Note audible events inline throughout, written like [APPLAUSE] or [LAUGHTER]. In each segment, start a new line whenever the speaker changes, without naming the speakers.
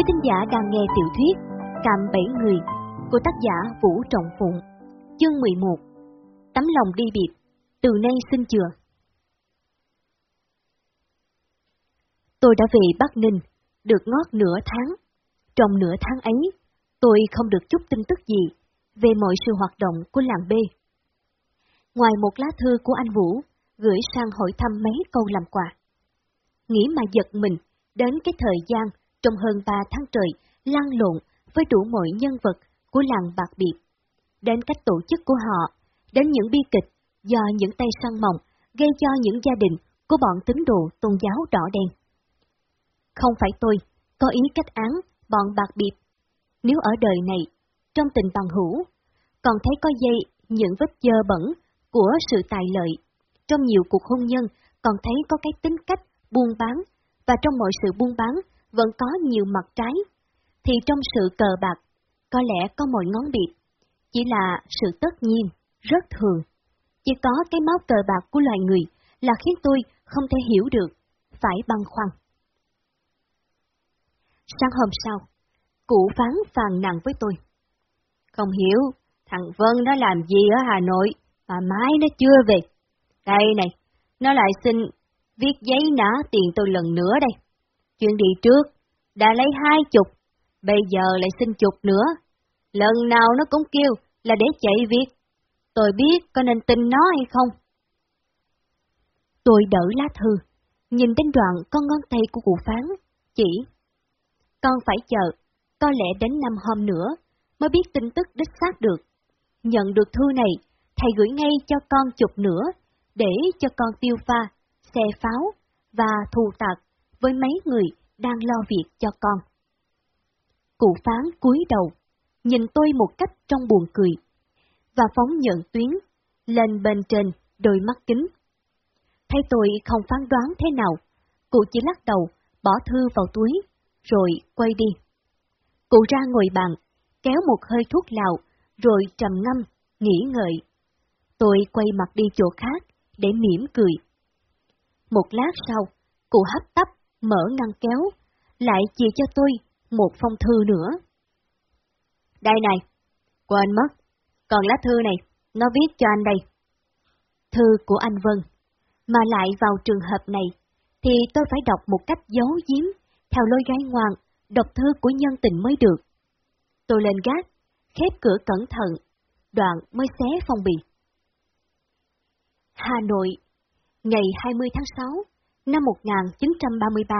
Quý thính giả đang nghe tiểu thuyết Cạm Bảy Người của tác giả Vũ Trọng Phụng, chương 11 Tấm lòng đi biệt, từ nay xin chừa. Tôi đã về Bắc Ninh, được ngót nửa tháng. Trong nửa tháng ấy, tôi không được chút tin tức gì về mọi sự hoạt động của làng B. Ngoài một lá thư của anh Vũ, gửi sang hỏi thăm mấy câu làm quà. Nghĩ mà giật mình, đến cái thời gian trong hơn ba tháng trời lăn lộn với đủ mọi nhân vật của làng bạc biệt, đến cách tổ chức của họ, đến những bi kịch do những tay săn mỏng gây cho những gia đình của bọn tín đồ tôn giáo đỏ đen. Không phải tôi có ý cách án bọn bạc biệt. Nếu ở đời này, trong tình bằng hữu, còn thấy có dây những vết dơ bẩn của sự tài lợi, trong nhiều cuộc hôn nhân còn thấy có cái tính cách buôn bán, và trong mọi sự buôn bán vẫn có nhiều mặt trái, thì trong sự cờ bạc, có lẽ có mọi ngón biệt, chỉ là sự tất nhiên, rất thường. Chỉ có cái máu cờ bạc của loài người là khiến tôi không thể hiểu được, phải băn khoăn. Sáng hôm sau, cụ phán phàn nàn với tôi.
Không hiểu, thằng Vân nó làm gì ở Hà Nội mà mãi nó chưa về. Đây này, nó lại xin viết giấy nã tiền tôi lần nữa đây. Chuyện đi trước, đã lấy hai chục, bây giờ lại xin chục nữa. Lần nào nó cũng kêu là để chạy việc. Tôi biết có nên tin nó hay không?
Tôi đỡ lá thư, nhìn đến đoạn con ngón tay của cụ phán, chỉ. Con phải chờ, có lẽ đến năm hôm nữa mới biết tin tức đích xác được. Nhận được thư này, thầy gửi ngay cho con chục nữa, để cho con tiêu pha, xe pháo và thù tạc với mấy người đang lo việc cho con. Cụ phán cúi đầu, nhìn tôi một cách trong buồn cười, và phóng nhận tuyến, lên bên trên đôi mắt kính. Thấy tôi không phán đoán thế nào, cụ chỉ lắc đầu, bỏ thư vào túi, rồi quay đi. Cụ ra ngồi bàn, kéo một hơi thuốc lào, rồi trầm ngâm, nghĩ ngợi. Tôi quay mặt đi chỗ khác, để mỉm cười. Một lát sau, cụ hấp tấp, mở ngăn kéo, lại chia cho tôi một phong thư nữa.
Đây này, quên mất, còn lá thư này, nó viết cho anh đây.
Thư của anh Vân, mà lại vào trường hợp này, thì tôi phải đọc một cách giấu giếm, theo lối gái ngoan, đọc thư của nhân tình mới được. Tôi lên gác, khép cửa cẩn thận, đoạn mới xé phong bì. Hà Nội, ngày 20 tháng 6 năm 1933.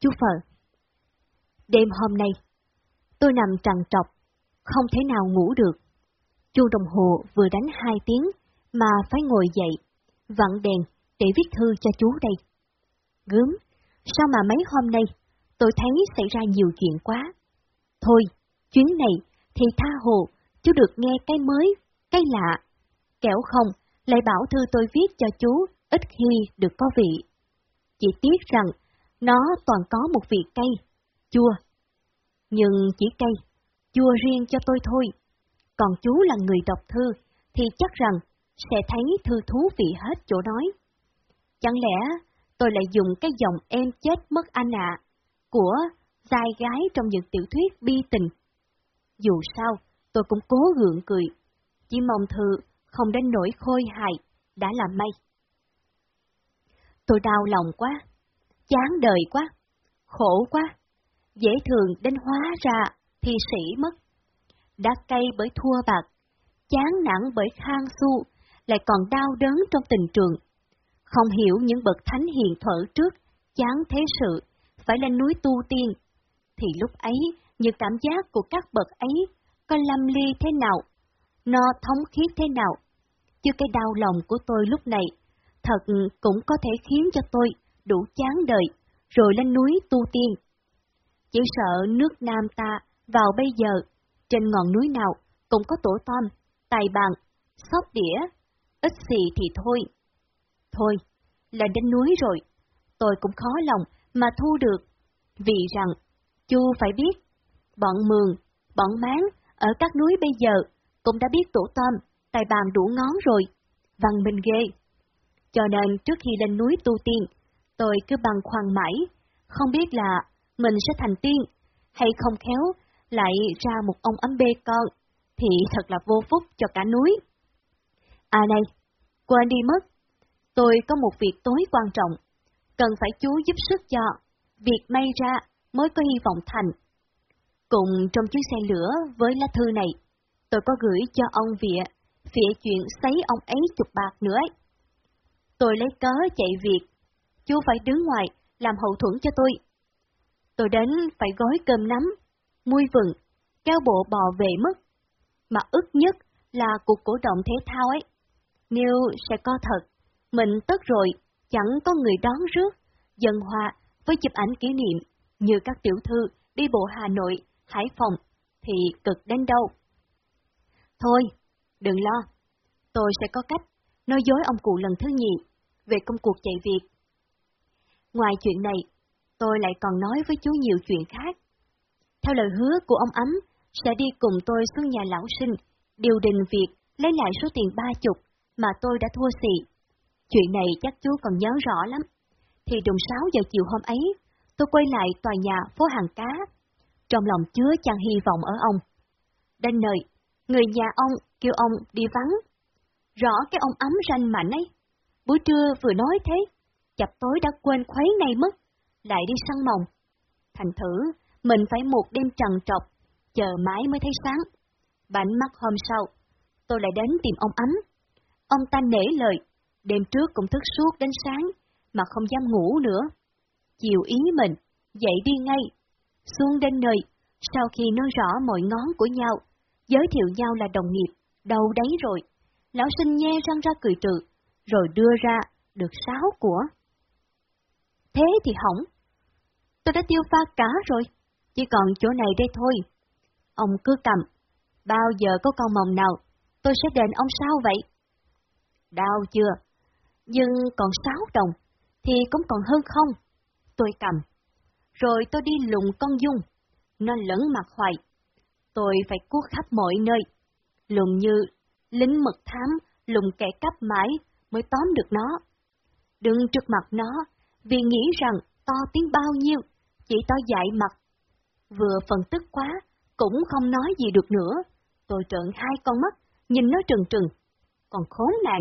Chú phở. Đêm hôm nay, tôi nằm trằn trọc, không thể nào ngủ được. Chuông đồng hồ vừa đánh hai tiếng mà phải ngồi dậy, vặn đèn để viết thư cho chú đây. Gớm, sao mà mấy hôm nay tôi thấy xảy ra nhiều chuyện quá. Thôi, chuyến này thì tha hồ, chú được nghe cái mới, cái lạ. Kẻo không, lại bảo thư tôi viết cho chú ít khi được có vị. Chỉ tiếc rằng, nó toàn có một vị cay, chua. Nhưng chỉ cay, chua riêng cho tôi thôi. Còn chú là người đọc thư, thì chắc rằng sẽ thấy thư thú vị hết chỗ nói. Chẳng lẽ tôi lại dùng cái dòng em chết mất anh ạ của giai gái trong những tiểu thuyết bi tình. Dù sao, tôi cũng cố gượng cười, chỉ mong thư không đến nỗi khôi hài, đã là may. Tôi đau lòng quá, chán đời quá, khổ quá, dễ thường đến hóa ra thì sĩ mất. Đã cay bởi thua bạc, chán nản bởi khang su, lại còn đau đớn trong tình trường. Không hiểu những bậc thánh hiền thở trước, chán thế sự, phải lên núi tu tiên, thì lúc ấy những cảm giác của các bậc ấy có lâm ly thế nào, nó thống khiết thế nào. Chứ cái đau lòng của tôi lúc này, thật cũng có thể khiến cho tôi đủ chán đời, rồi lên núi tu tiên. Chỉ sợ nước Nam ta vào bây giờ, trên ngọn núi nào cũng có tổ tôm, tài bàn, sóc đĩa, ít xì thì thôi. Thôi, lên đến núi rồi, tôi cũng khó lòng mà thu được, vì rằng, chu phải biết, bọn mường, bọn máng ở các núi bây giờ cũng đã biết tổ tôm, tài bàn đủ ngón rồi, văn minh ghê. Cho nên trước khi lên núi tu tiên, tôi cứ băn khoăn mãi, không biết là mình sẽ thành tiên hay không khéo lại ra một ông ấm bê con, thì thật là vô phúc cho cả núi. À này, quên đi mất, tôi có một việc tối quan trọng, cần phải chú giúp sức cho, việc may ra mới có hy vọng thành. Cùng trong chiếc xe lửa với lá thư này, tôi có gửi cho ông Vịa, phía chuyện sấy ông ấy chục bạc nữa ấy. Tôi lấy cớ chạy việc, chú phải đứng ngoài làm hậu thuẫn cho tôi. Tôi đến phải gói cơm nắm, muôi vừng, kéo bộ bò về mất. Mà ức nhất là cuộc cổ động thể thao ấy. Nếu sẽ có thật, mình tất rồi, chẳng có người đón rước, dân hoa với chụp ảnh kỷ niệm như các tiểu thư đi bộ Hà Nội, Hải Phòng, thì cực đến đâu. Thôi, đừng lo, tôi sẽ có cách nói dối ông cụ lần thứ nhì về công cuộc chạy việc. Ngoài chuyện này, tôi lại còn nói với chú nhiều chuyện khác. Theo lời hứa của ông Ấm, sẽ đi cùng tôi xuống nhà lão sinh, điều đình việc lấy lại số tiền ba chục mà tôi đã thua xì. Chuyện này chắc chú còn nhớ rõ lắm. Thì đùng 6 giờ chiều hôm ấy, tôi quay lại tòa nhà phố hàng cá. Trong lòng chứa chan hy vọng ở ông. Đến nơi, người nhà ông kêu ông đi vắng. Rõ cái ông ấm ranh mạnh ấy. Buổi trưa vừa nói thế, chập tối đã quên khuấy ngay mất, lại đi săn mồng. Thành thử, mình phải một đêm trần trọc, chờ mãi mới thấy sáng. Bảnh mắt hôm sau, tôi lại đến tìm ông ấm. Ông ta nể lời, đêm trước cũng thức suốt đến sáng, mà không dám ngủ nữa. Chiều ý mình, dậy đi ngay. Xuống đến nơi, sau khi nói rõ mọi ngón của nhau, giới thiệu nhau là đồng nghiệp, đâu đấy rồi. Lão sinh nhe răng ra cười trừ, rồi đưa ra được sáu của. Thế thì hỏng. Tôi đã tiêu pha cả rồi, chỉ còn chỗ này đây thôi. Ông cứ cầm, bao giờ có con mồng nào, tôi sẽ đền ông sao vậy? Đau chưa? Nhưng còn sáu đồng, thì cũng còn hơn không? Tôi cầm. Rồi tôi đi lùng con dung. Nó lẫn mặt hoài. Tôi phải cuốc khắp mọi nơi. Lùng như lính mật thám, lùng kẻ cắp mãi mới tóm được nó. đừng trước mặt nó, vì nghĩ rằng to tiếng bao nhiêu, chỉ to dại mặt. Vừa phần tức quá, cũng không nói gì được nữa. Tôi trợn hai con mắt, nhìn nó trừng trừng. Còn khốn nạn,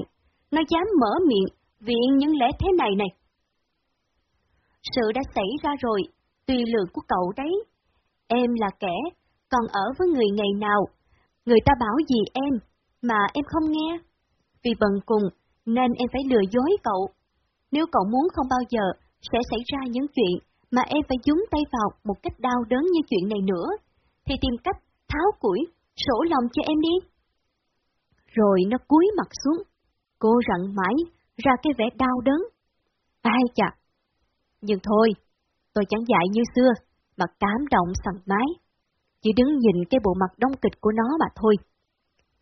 nó dám mở miệng, viện những lẽ thế này này. Sự đã xảy ra rồi, tùy lượng của cậu đấy. Em là kẻ, còn ở với người ngày nào, người ta bảo gì em, mà em không nghe. Vì bần cùng, nên em phải lừa dối cậu. Nếu cậu muốn không bao giờ sẽ xảy ra những chuyện mà em phải dúng tay vào một cách đau đớn như chuyện này nữa, thì tìm cách tháo củi, sổ lòng cho em đi. Rồi nó cúi mặt xuống, cô rặn mãi, ra cái vẻ đau đớn. Ai chà! Nhưng thôi, tôi chẳng dạy như xưa, mà cảm động sằng mái. Chỉ đứng nhìn cái bộ mặt đông kịch của nó mà thôi.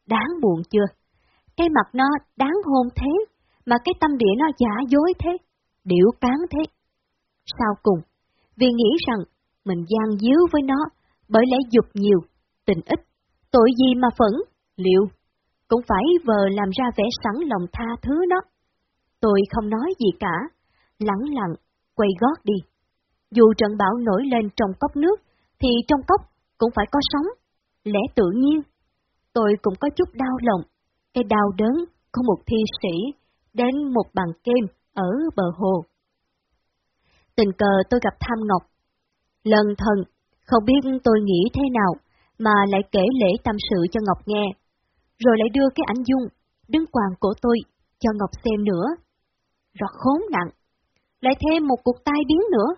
Đáng buồn chưa? Cái mặt nó đáng hôn thế, mà cái tâm địa nó giả dối thế, điệu cán thế. Sau cùng, vì nghĩ rằng mình gian díu với nó, bởi lẽ dục nhiều, tình ít, tội gì mà phẫn, liệu, cũng phải vờ làm ra vẻ sẵn lòng tha thứ nó. Tôi không nói gì cả, lặng lặng, quay gót đi. Dù trận bão nổi lên trong cốc nước, thì trong cốc cũng phải có sóng, lẽ tự nhiên. Tôi cũng có chút đau lòng, cái đau đớn của một thi sĩ đến một bàn kem ở bờ hồ. Tình cờ tôi gặp Tham Ngọc. Lần thần, không biết tôi nghĩ thế nào, mà lại kể lễ tâm sự cho Ngọc nghe, rồi lại đưa cái ảnh dung, đứng quàng cổ tôi, cho Ngọc xem nữa. Rõ khốn nạn, lại thêm một cuộc tai biến nữa.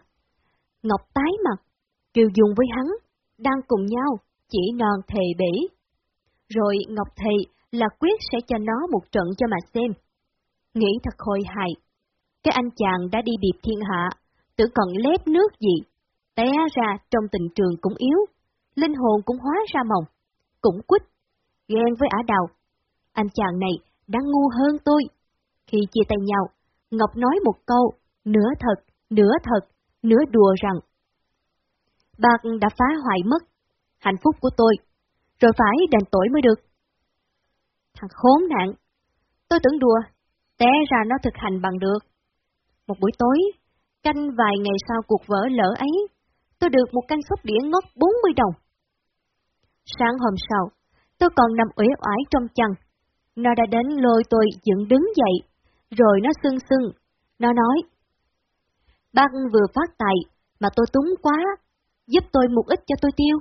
Ngọc tái mặt, kêu dùng với hắn, đang cùng nhau, chỉ non thề bỉ. Rồi Ngọc Thị là quyết sẽ cho nó một trận cho mà xem. Nghĩ thật hồi hài. Cái anh chàng đã đi điệp thiên hạ, tự còn lép nước gì, té ra trong tình trường cũng yếu, linh hồn cũng hóa ra mỏng, cũng quýt, ghen với ả đào. Anh chàng này đang ngu hơn tôi. Khi chia tay nhau, Ngọc nói một câu, nửa thật, nửa thật, nửa đùa rằng Bạc đã phá hoại mất hạnh phúc của tôi, rồi phải đền tội mới được. Thằng khốn nạn, tôi tưởng đùa, té ra nó thực hành bằng được. Một buổi tối, canh vài ngày sau cuộc vỡ lỡ ấy, tôi được một canh sóc đĩa ngót 40 đồng. Sáng hôm sau, tôi còn nằm uể oải trong chăn. Nó đã đến lôi tôi dựng đứng dậy, rồi nó sưng sưng. Nó nói, Bác vừa phát tài, mà tôi túng quá, giúp tôi một ít cho tôi tiêu.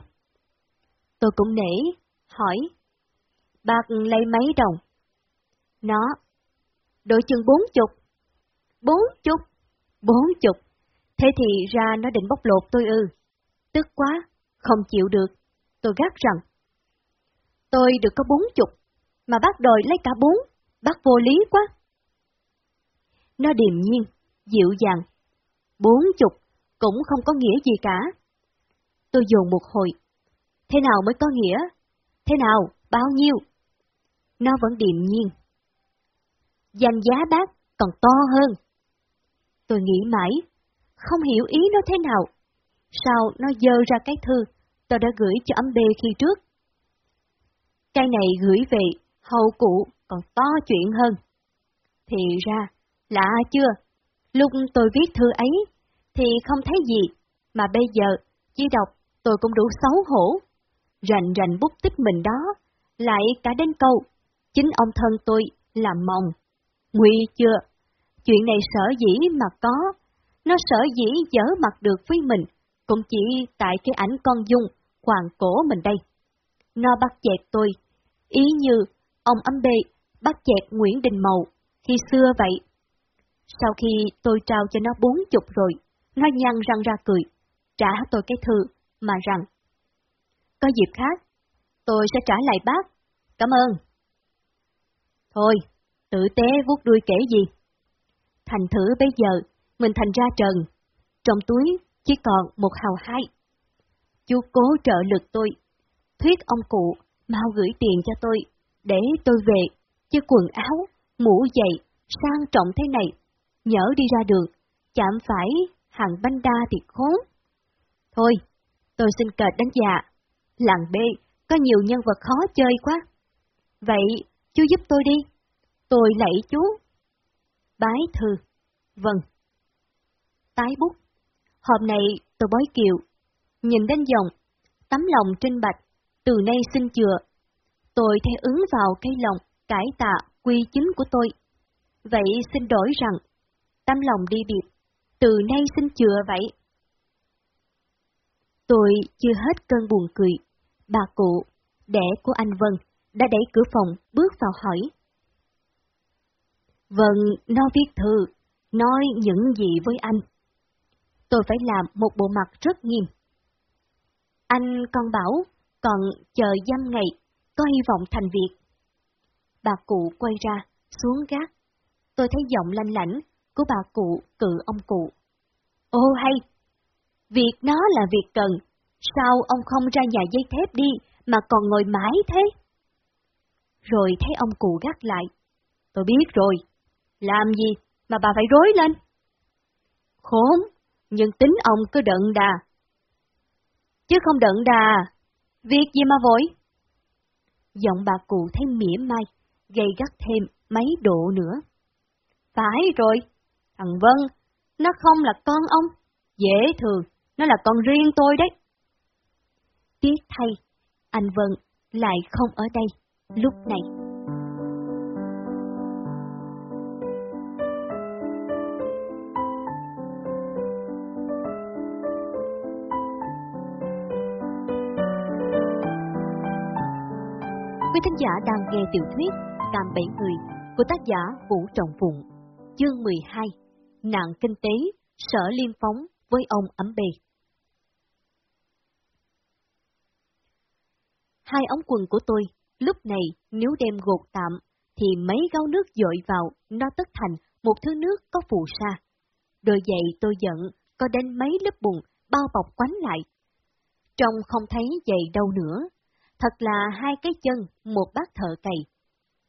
Tôi cũng nể, hỏi, bạc lấy mấy đồng? Nó, đội chừng bốn chục. Bốn chục? Bốn chục. Thế thì ra nó định bóc lột tôi ư. Tức quá, không chịu được. Tôi gắt rằng, tôi được có bốn chục, mà bác đòi lấy cả bốn, bác vô lý quá. Nó điềm nhiên, dịu dàng. Bốn chục cũng không có nghĩa gì cả. Tôi dồn một hồi. Thế nào mới có nghĩa? Thế nào? Bao nhiêu? Nó vẫn điềm nhiên. Danh giá bác còn to hơn. Tôi nghĩ mãi, không hiểu ý nó thế nào. Sao nó dơ ra cái thư tôi đã gửi cho âm bê khi trước? Cái này gửi về, hầu cụ còn to chuyện hơn. Thì ra, lạ chưa? Lúc tôi viết thư ấy, thì không thấy gì, mà bây giờ, chỉ đọc tôi cũng đủ xấu hổ. Rành rành bút tích mình đó, lại cả đến câu, chính ông thân tôi làm mòng, Nguy chưa? Chuyện này sở dĩ mà có, nó sở dĩ dở mặt được với mình, cũng chỉ tại cái ảnh con dung, hoàng cổ mình đây. Nó bắt chẹt tôi, ý như ông âm bê bắt chẹt Nguyễn Đình Mậu khi xưa vậy. Sau khi tôi trao cho nó bốn chục rồi, nó nhăn răng ra cười, trả tôi cái thư, mà rằng, có dịp khác, tôi sẽ trả lại bác, cảm ơn. Thôi, tự tế vuốt đuôi kể gì. Thành thử bây giờ, mình thành ra trần, trong túi chỉ còn một hào hai. Chú cố trợ lực tôi, thuyết ông cụ mau gửi tiền cho tôi, để tôi về, chứ quần áo, mũ giày, sang trọng thế này, nhỡ đi ra đường, chạm phải hàng banh đa thì khốn. Thôi, tôi xin cờ đánh già. Làng B có nhiều nhân vật khó chơi quá. Vậy, chú giúp tôi đi. Tôi lạy chú. Bái thư. Vâng. Tái bút. Hôm nay tôi bói kiều. Nhìn đến dòng, tấm lòng trinh bạch, từ nay xin chừa. Tôi theo ứng vào cây lòng, cải tạ, quy chính của tôi. Vậy xin đổi rằng, tâm lòng đi biệt, từ nay xin chừa vậy. Tôi chưa hết cơn buồn cười. Bà cụ, đẻ của anh Vân, đã đẩy cửa phòng bước vào hỏi. Vân, nó viết thư, nói những gì với anh. Tôi phải làm một bộ mặt rất nghiêm. Anh con bảo, còn chờ dăm ngày, có hy vọng thành việc. Bà cụ quay ra, xuống gác. Tôi thấy giọng lanh lảnh của bà cụ cự ông cụ. Ô hay, Việc nó là việc cần, sao ông không ra nhà dây thép đi mà còn ngồi mãi thế? Rồi thấy ông cụ gắt lại. Tôi biết rồi, làm gì mà bà phải rối lên? Khốn, nhưng tính ông cứ đận đà. Chứ không đận đà, việc gì mà vội? Giọng bà cụ thấy mỉa mai, gây gắt thêm mấy độ nữa. Phải rồi, thằng Vân, nó không là con ông, dễ thường, nó là con riêng tôi đấy. Tiếc thay, anh Vân lại không ở đây lúc này. Quý thính giả đang nghe tiểu thuyết Cam Bảy Người của tác giả Vũ Trọng Phụng, chương 12, Nạn Kinh tế, Sở Liên Phóng với ông ấm bì. Hai ống quần của tôi, lúc này nếu đem gột tạm, thì mấy gáo nước dội vào, nó tất thành một thứ nước có phù sa. Đôi giày tôi giận, có đến mấy lớp bùn, bao bọc quánh lại. Trông không thấy giày đâu nữa. Thật là hai cái chân, một bát thợ cày.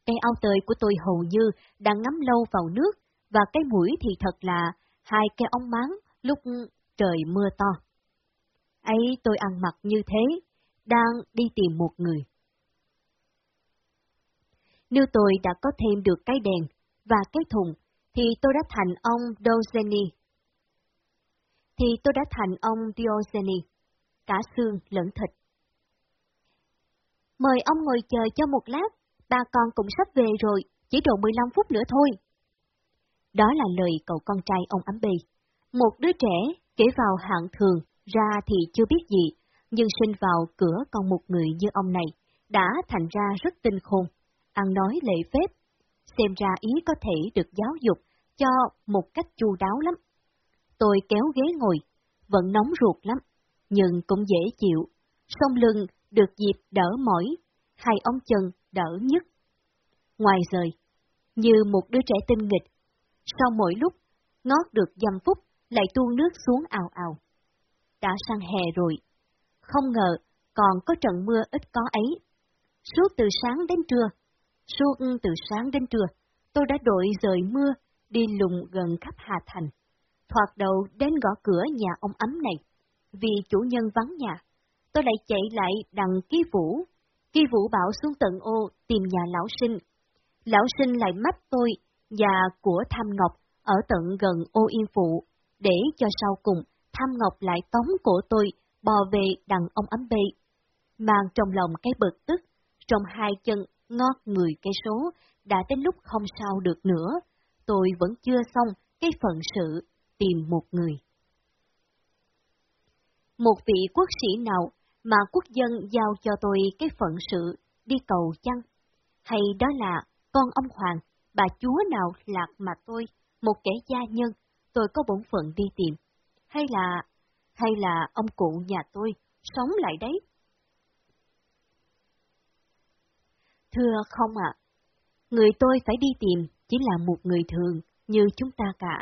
Cây ao tơi của tôi hầu như đang ngắm lâu vào nước, và cái mũi thì thật là hai cái ống máng lúc trời mưa to. Ấy tôi ăn mặc như thế, đang đi tìm một người. Nếu tôi đã có thêm được cái đèn và cái thùng, thì tôi đã thành ông Dozeni. thì tôi đã thành ông Diozeni, cả xương lẫn thịt. Mời ông ngồi chờ cho một lát, bà con cũng sắp về rồi, chỉ độ 15 phút nữa thôi. Đó là lời cậu con trai ông ấm bì. Một đứa trẻ, kể vào hạng thường, ra thì chưa biết gì, nhưng sinh vào cửa con một người như ông này, đã thành ra rất tinh khôn, ăn nói lệ phép, xem ra ý có thể được giáo dục cho một cách chu đáo lắm. Tôi kéo ghế ngồi, vẫn nóng ruột lắm, nhưng cũng dễ chịu, song lưng được dịp đỡ mỏi, hai ông chân đỡ nhất. Ngoài rời, như một đứa trẻ tinh nghịch, sau mỗi lúc, ngót được dăm phút, lại tuôn nước xuống ào ào. Đã sang hè rồi, không ngờ còn có trận mưa ít có ấy. Suốt từ sáng đến trưa, suốt từ sáng đến trưa, tôi đã đội rời mưa, đi lùng gần khắp Hà Thành. Thoạt đầu đến gõ cửa nhà ông ấm này, vì chủ nhân vắng nhà. Tôi lại chạy lại đằng ký vũ. Ký vũ bảo xuống tận ô tìm nhà lão sinh. Lão sinh lại mách tôi và của Tham Ngọc ở tận gần ô yên phụ, để cho sau cùng Tham Ngọc lại tống cổ tôi bò về đằng ông ấm bê. Mang trong lòng cái bực tức, trong hai chân ngót người cây số, đã đến lúc không sao được nữa, tôi vẫn chưa xong cái phận sự tìm một người. Một vị quốc sĩ nào mà quốc dân giao cho tôi cái phận sự đi cầu chăng? Hay đó là con ông Hoàng, bà chúa nào lạc mà tôi, một kẻ gia nhân, tôi có bổn phận đi tìm? Hay là, hay là ông cụ nhà tôi, sống lại đấy? Thưa không ạ, người tôi phải đi tìm chỉ là một người thường như chúng ta cả,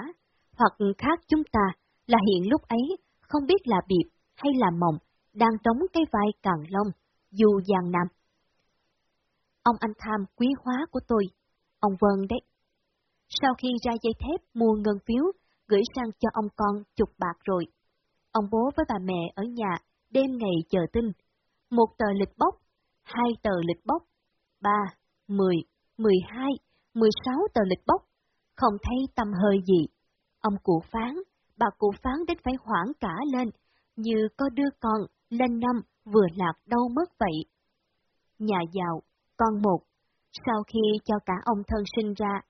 hoặc khác chúng ta là hiện lúc ấy không biết là biệp hay là mộng đang đóng cái vai càng lông dù giang nam. Ông anh tham quý hóa của tôi, ông Vân đấy. Sau khi ra dây thép mua ngân phiếu, gửi sang cho ông con chục bạc rồi. Ông bố với bà mẹ ở nhà đêm ngày chờ tin. Một tờ lịch bốc, hai tờ lịch bốc, ba, mười, mười hai, mười sáu tờ lịch bốc. Không thấy tâm hơi gì. Ông cụ phán, bà cụ phán đến phải hoảng cả lên, như có đứa con lên năm vừa lạc đâu mất vậy. Nhà giàu, con một, sau khi cho cả ông thân sinh ra,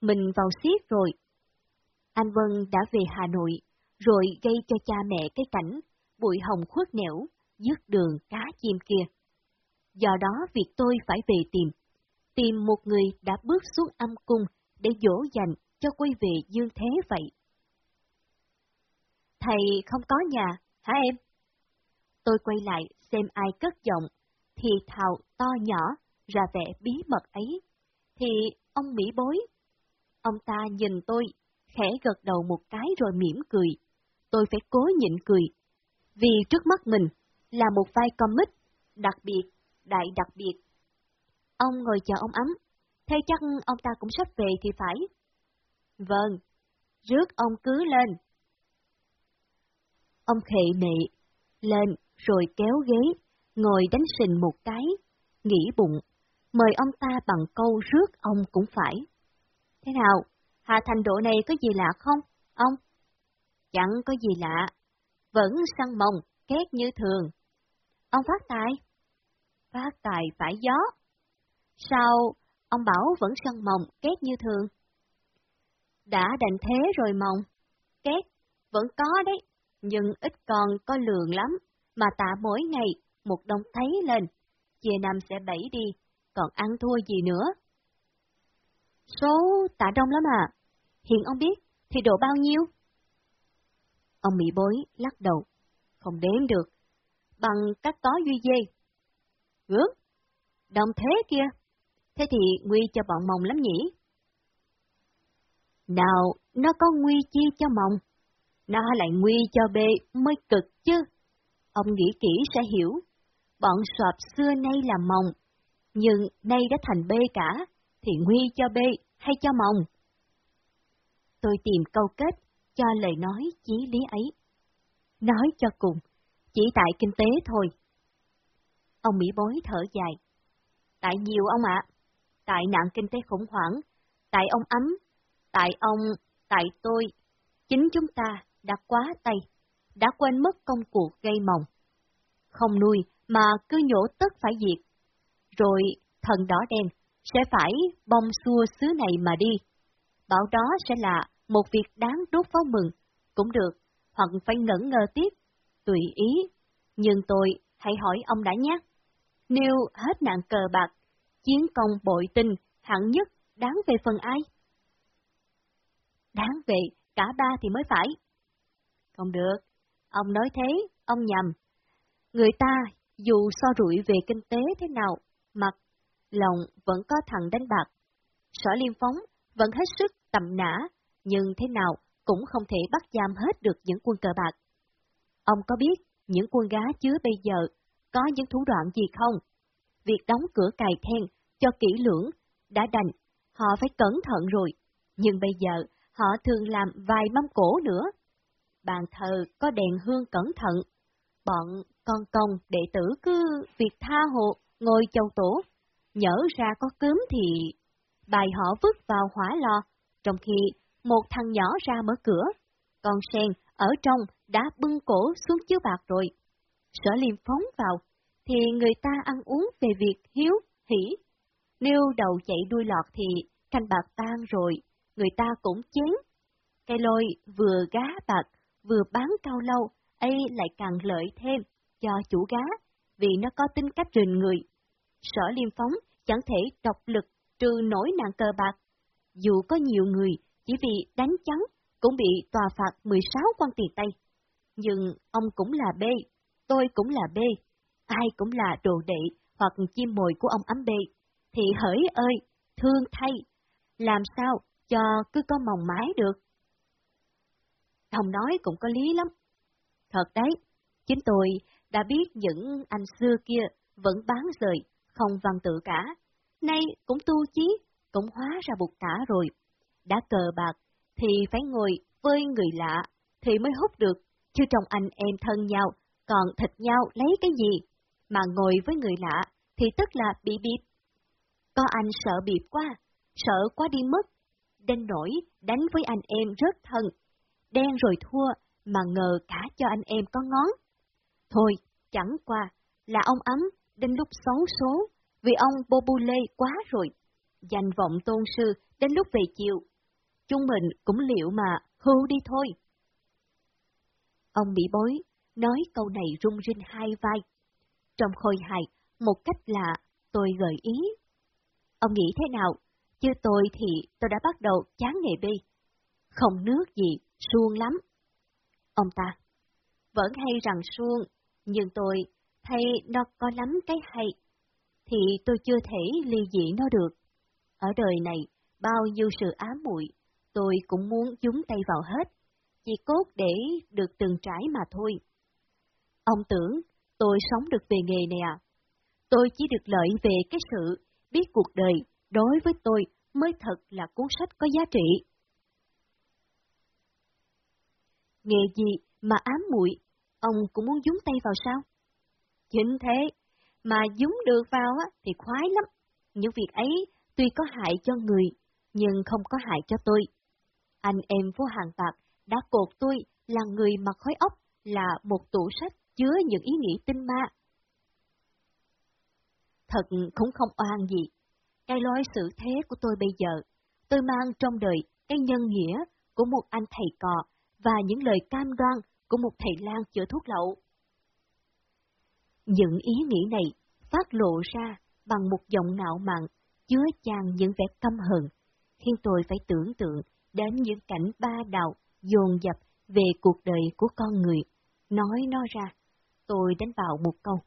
mình vào xiết rồi. Anh Vân đã về Hà Nội, rồi gây cho cha mẹ cái cảnh bụi hồng khuất nẻo, dứt đường cá chim kia. Do đó việc tôi phải về tìm, tìm một người đã bước xuống âm cung để dỗ dành cho quay về dương thế vậy. Thầy không có nhà, hả em? Tôi quay lại xem ai cất giọng, thì thào to nhỏ, ra vẻ bí mật ấy. Thì ông Mỹ bối. Ông ta nhìn tôi, khẽ gật đầu một cái rồi mỉm cười. Tôi phải cố nhịn cười, vì trước mắt mình là một vai comic đặc biệt, đại đặc biệt. Ông ngồi chờ ông ấm, thế chắc ông ta cũng sắp về thì phải. Vâng, rước ông cứ lên. Ông khệ nệ, lên rồi kéo ghế, ngồi đánh sình một cái, nghĩ bụng, mời ông ta bằng câu rước ông cũng phải. Thế nào, Hà Thành độ này có gì lạ không, ông? Chẳng có gì lạ, vẫn săn mồng két như thường. Ông phát tài? Phát tài phải gió. Sao ông bảo vẫn săn mồng két như thường? Đã đành thế rồi mồng két, vẫn có đấy, nhưng ít còn có lường lắm mà tạ mỗi ngày một đồng thấy lên, chia năm sẽ bảy đi, còn ăn thua gì nữa. Số tạ đông lắm à, hiện ông biết thì độ bao nhiêu? Ông Mỹ bối lắc đầu, không đếm được, bằng các có duy dê. gớm đồng thế kia, thế thì nguy cho bọn mồng lắm nhỉ? Nào, nó có nguy chi cho mồng, nó lại nguy cho bê mới cực chứ. Ông nghĩ kỹ sẽ hiểu, bọn sọp xưa nay là mồng, nhưng nay đã thành bê cả, thì nguy cho B hay cho mồng? Tôi tìm câu kết cho lời nói chí lý ấy. Nói cho cùng, chỉ tại kinh tế thôi. Ông Mỹ bối thở dài. Tại nhiều ông ạ, tại nạn kinh tế khủng hoảng, tại ông ấm, tại ông, tại tôi, chính chúng ta đã quá tay.
đã quên mất công cuộc gây mồng. Không nuôi mà cứ nhổ tất phải diệt. Rồi thần đỏ đen sẽ phải bong xua xứ này mà đi. Bảo đó sẽ là một việc đáng đốt pháo mừng, cũng được, hoặc phải ngẩn ngơ tiếp, tùy ý. Nhưng tôi hãy hỏi ông đã nhé. Nếu hết nạn cờ bạc, chiến công bội tinh, hạng nhất, đáng về phần ai? Đáng về, cả ba thì mới phải. Không được, ông nói thế, ông nhầm. Người ta, dù so rủi về kinh tế thế nào, mặt, lòng vẫn có thằng đánh bạc. Sở Liêm Phóng vẫn hết sức tầm nã, nhưng thế nào cũng không thể bắt giam hết được những quân cờ bạc. Ông có biết những quân gá chứa bây giờ có những thủ đoạn gì không? Việc đóng cửa cài then cho kỹ lưỡng đã đành, họ phải cẩn thận rồi, nhưng bây giờ họ thường làm vài mâm cổ nữa. Bàn thờ có đèn hương cẩn thận, bọn con công đệ tử cứ việc tha hồ ngồi châu tổ, nhỡ ra có cướm thì bài họ vứt vào hỏa lò, trong khi một thằng nhỏ ra mở cửa, con sen ở trong đã bưng cổ xuống chiếu bạc rồi. Sở liêm phóng vào, thì người ta ăn uống về việc hiếu, hỉ. Nêu đầu chạy đuôi lọt thì canh bạc tan rồi, người ta cũng chén. Cây lôi vừa gá bạc, vừa bán cao lâu, ấy lại càng lợi thêm cho chủ gá, vì nó có tính cách rình người. Sở liêm phóng chẳng thể độc lực trừ nổi nạn cờ bạc. Dù có nhiều người chỉ vì đánh trắng cũng bị tòa phạt 16 quan tiền Tây. Nhưng ông cũng là B, tôi cũng là B, ai cũng là đồ đệ hoặc chim mồi của ông ấm B, thì hỡi ơi, thương thay, làm sao cho cứ có mòng mái được. Ông nói cũng có lý lắm. Thật đấy, chính tôi đã biết những anh xưa kia vẫn bán rời, không văn tự cả. Nay cũng tu chí, cũng hóa ra bụt cả rồi. Đã cờ bạc, thì phải ngồi với người lạ, thì mới hút được, chứ trong anh em thân nhau, còn thịt nhau lấy cái gì? Mà ngồi với người lạ, thì tức là bị bịp. Có anh sợ bịp quá, sợ quá đi mất, đen nổi đánh với anh em rất thân, đen rồi thua, mà ngờ cả cho anh em có ngón. Thôi, chẳng qua, là ông ấm, đến lúc xấu số, vì ông Bobule quá rồi. Danh vọng tôn sư đến lúc về chiều. Chúng mình cũng liệu mà hưu đi thôi. Ông bị bối, nói câu này rung rinh hai vai. Trong khôi hài, một cách lạ, tôi gợi ý. Ông nghĩ thế nào? Chứ tôi thì tôi đã bắt đầu chán nghề bi. Không nước gì, suông lắm. Ông ta, vẫn hay rằng suông, nhưng tôi hay nó có lắm cái hay, thì tôi chưa thể ly dị nó được. Ở đời này, bao nhiêu sự ám muội tôi cũng muốn dúng tay vào hết, chỉ cốt để được từng trải mà thôi. Ông tưởng tôi sống được về nghề này à? Tôi chỉ được lợi về cái sự biết cuộc đời đối với tôi mới thật là cuốn sách có giá trị. Nghề gì mà ám muội, ông cũng muốn dúng tay vào sao? Chính thế, mà dúng được vào á, thì khoái lắm. Những việc ấy tuy có hại cho người, nhưng không có hại cho tôi. Anh em vô hàng bạc đã cột tôi là người mặc khói ốc là một tủ sách chứa những ý nghĩ tinh ma. Thật cũng không oan gì. Cái lối xử thế của tôi bây giờ, tôi mang trong đời cái nhân nghĩa của một anh thầy cò và những lời cam đoan của một thầy lang chữa thuốc lậu. Những ý nghĩ này phát lộ ra bằng một giọng ngạo mạn, chứa chan những vẻ căm hận, khiến tôi phải tưởng tượng đến những cảnh ba đạo dồn dập về cuộc đời của con người. Nói nó ra, tôi đánh vào một câu.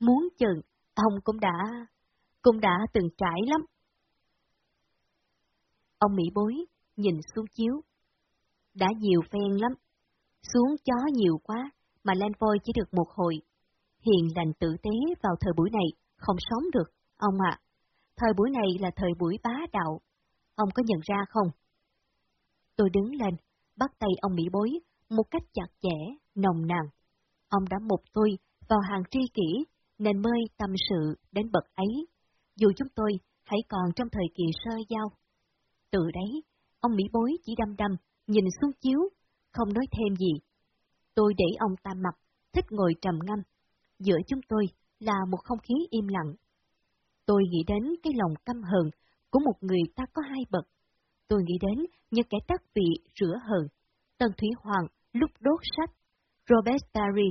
Muốn chừng, ông cũng đã, cũng đã từng trải lắm. Ông Mỹ bối, nhìn xuống chiếu. Đã nhiều phen lắm. Xuống chó nhiều quá, mà lên voi chỉ được một hồi. Hiền lành tử tế vào thời buổi này, không sống được, ông ạ. Thời buổi này là thời buổi bá đạo. Ông có nhận ra không? Tôi đứng lên, bắt tay ông Mỹ bối, một cách chặt chẽ, nồng nàn. Ông đã mục tôi vào hàng tri kỷ, nên mới tâm sự đến bậc ấy, dù chúng tôi hãy còn trong thời kỳ sơ giao. Từ đấy, ông Mỹ bối chỉ đăm đăm, nhìn xuống chiếu, không nói thêm gì.
Tôi để ông ta mặt, thích ngồi trầm ngâm. Giữa chúng tôi là một không khí im lặng. Tôi nghĩ đến cái lòng căm hờn của một người ta có hai bậc. Tôi nghĩ đến những kẻ tác vị rửa hờn. Tần Thủy Hoàng lúc đốt sách, Robert Barry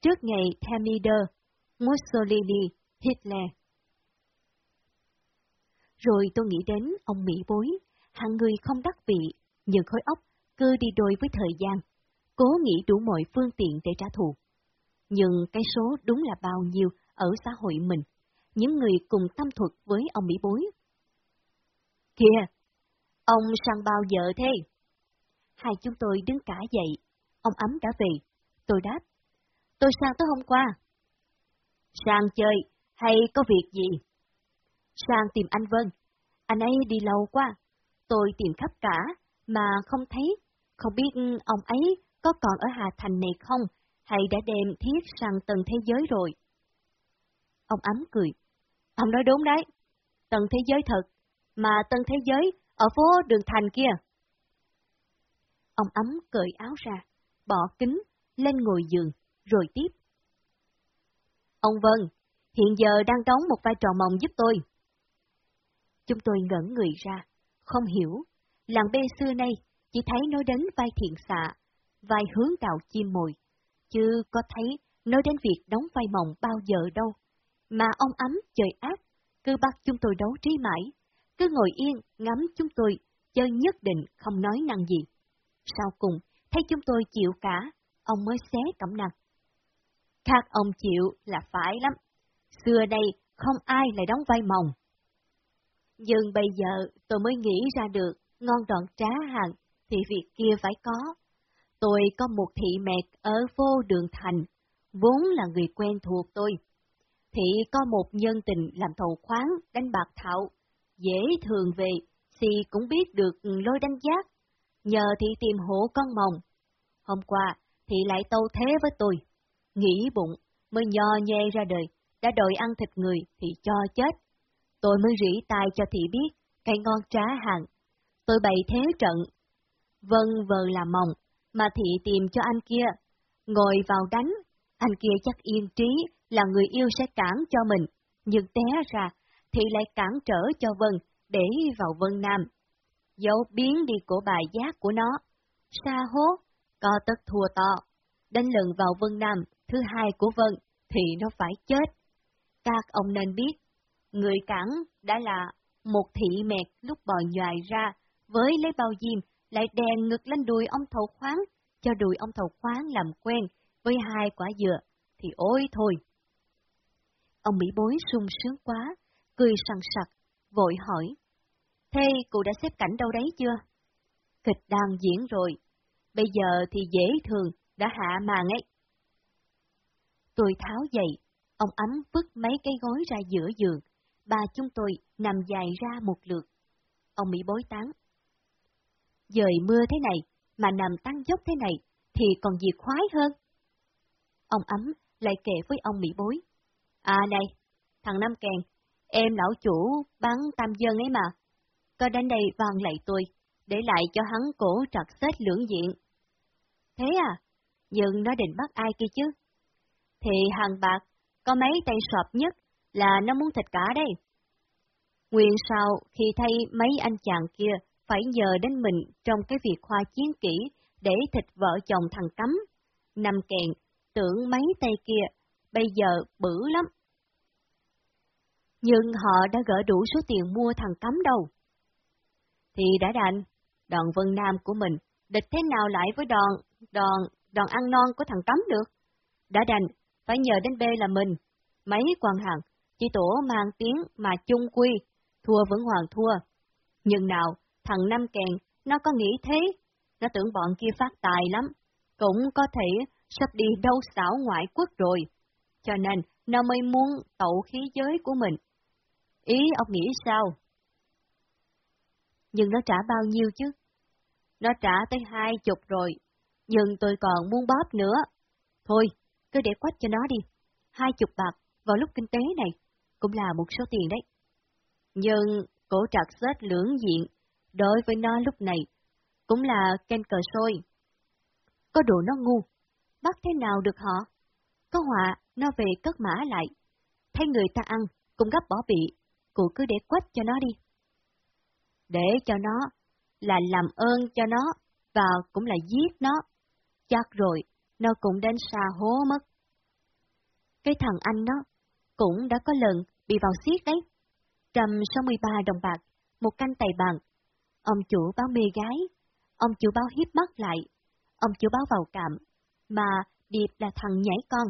trước ngày Themider, Mussolini, Hitler. Rồi tôi nghĩ đến ông Mỹ Bối, hạng người không đắc vị, nhưng khối óc cứ đi đôi với thời gian, cố nghĩ đủ mọi phương tiện để trả thù. Nhưng cái số đúng là bao nhiêu ở xã hội mình, những người cùng tâm thuật với ông Mỹ Bối. Kìa, ông sang bao giờ thế? Hai chúng tôi đứng cả dậy, ông ấm đã về, tôi đáp. Tôi sang tới hôm qua. Sang chơi, hay có việc gì? Sang tìm anh Vân. Anh ấy đi lâu quá. Tôi tìm khắp cả, mà không thấy. Không biết ông ấy có còn ở Hà Thành này không, thầy đã đem thiết sang tầng thế giới rồi. Ông ấm cười. Ông nói đúng đấy. Tầng thế giới thật, mà tầng thế giới ở phố đường thành kia. Ông ấm cởi áo ra, bỏ kính, lên ngồi giường, rồi tiếp. Ông Vân, hiện giờ đang đóng một vai trò mộng giúp tôi. Chúng tôi ngẩn người ra, không hiểu, làng bê xưa nay chỉ thấy nói đến vai thiện xạ, vai hướng đạo chim mồi, chứ có thấy nói đến việc đóng vai mộng bao giờ đâu. Mà ông ấm trời ác, cứ bắt chúng tôi đấu trí mãi, cứ ngồi yên ngắm chúng tôi, chơi nhất định không nói năng gì. Sau cùng, thấy chúng tôi chịu cả, ông mới xé cẩm năng. Khác ông chịu là phải lắm. Xưa đây, không ai lại đóng vai mộng. Nhưng bây giờ tôi mới nghĩ ra được, ngon đoạn trá hàng, thì việc kia phải có. Tôi có một thị mẹ ở vô đường thành, vốn là người quen thuộc tôi. Thị có một nhân tình làm thầu khoáng, đánh bạc thạo, dễ thường về, thì cũng biết được lôi đánh giác. Nhờ thị tìm hộ con mồng. Hôm qua, thị lại tâu thế với tôi. Nghĩ bụng, mới nho nhê ra đời, đã đòi ăn thịt người thì cho chết. Tôi mới rỉ tai cho thị biết, cây ngon trá hàng. Tôi bày thế trận. Vân vờ là mồng, mà thị tìm cho anh kia. Ngồi vào đánh, anh kia chắc yên trí là người yêu sẽ cản cho mình, nhưng té ra, thị lại cản trở cho Vân để vào Vân Nam. Dấu biến đi của bài giác của nó. xa hố, co tất thua to. Đánh lần vào Vân Nam, thứ hai của Vân, thì nó phải chết. Các ông nên biết, người cản đã là một thị mẹt lúc bò nhòi ra, với lấy bao diêm, lại đèn ngực lên đùi ông thầu khoáng, cho đùi ông thầu khoáng làm quen với hai quả dừa, thì ôi thôi. Ông Mỹ bối sung sướng quá, cười sằng sặc, vội hỏi. Thế cụ đã xếp cảnh đâu đấy chưa? Kịch đang diễn rồi, bây giờ thì dễ thường, đã hạ màn ấy. Tôi tháo dậy, ông ấm vứt mấy cái gối ra giữa giường, ba chúng tôi nằm dài ra một lượt. Ông Mỹ bối tán. Dời mưa thế này, mà nằm tăng dốc thế này, thì còn gì khoái hơn. Ông ấm lại kể với ông Mỹ bối. À này, thằng Nam Kèn, em lão chủ bán tam dân ấy mà. Có đến đây vàng lại tôi, để lại cho hắn cổ trật xếp lưỡng diện. Thế à? Nhưng nó định bắt ai kia chứ? Thì hàng bạc, có mấy tay sọp nhất là nó muốn thịt cả đây. Nguyện sao khi thay mấy anh chàng kia phải nhờ đến mình trong cái việc khoa chiến kỹ để thịt vợ chồng thằng cấm. Nằm kèn, tưởng mấy tay kia, bây giờ bự lắm. Nhưng họ đã gỡ đủ số tiền mua thằng cấm đâu. Thì đã đành, đòn Vân Nam của mình, địch thế nào lại với đòn, đòn, đòn ăn non của thằng cấm được? Đã đành, phải nhờ đến B là mình. Mấy quan hàng, chỉ tổ mang tiếng mà chung quy, thua vẫn hoàn thua. Nhưng nào, thằng Năm Kèn, nó có nghĩ thế, nó tưởng bọn kia phát tài lắm, cũng có thể sắp đi đâu xảo ngoại quốc rồi, cho nên nó mới muốn tậu khí giới của mình. Ý ông nghĩ sao? Nhưng nó trả bao nhiêu chứ? Nó trả tới hai chục rồi, nhưng tôi còn muốn bóp nữa. Thôi, cứ để quách cho nó đi. Hai chục bạc vào lúc kinh tế này cũng là một số tiền đấy. Nhưng cổ trạc xếp lưỡng diện, đối với nó lúc này, cũng là canh cờ sôi. Có đồ nó ngu, bắt thế nào được họ? Có họa, nó về cất mã lại. Thấy người ta ăn, cũng gấp bỏ bị, cụ cứ để quách cho nó đi.
Để cho nó, là làm ơn cho nó, và cũng là giết nó. Chắc rồi, nó cũng đến xa hố mất.
Cái thằng anh nó, cũng đã có lần bị vào xiết đấy. Trầm 63 đồng bạc, một canh tài bàn. Ông chủ báo mê gái, ông chủ báo hiếp mắt lại, ông chủ báo vào cạm, mà Điệp là thằng nhảy con,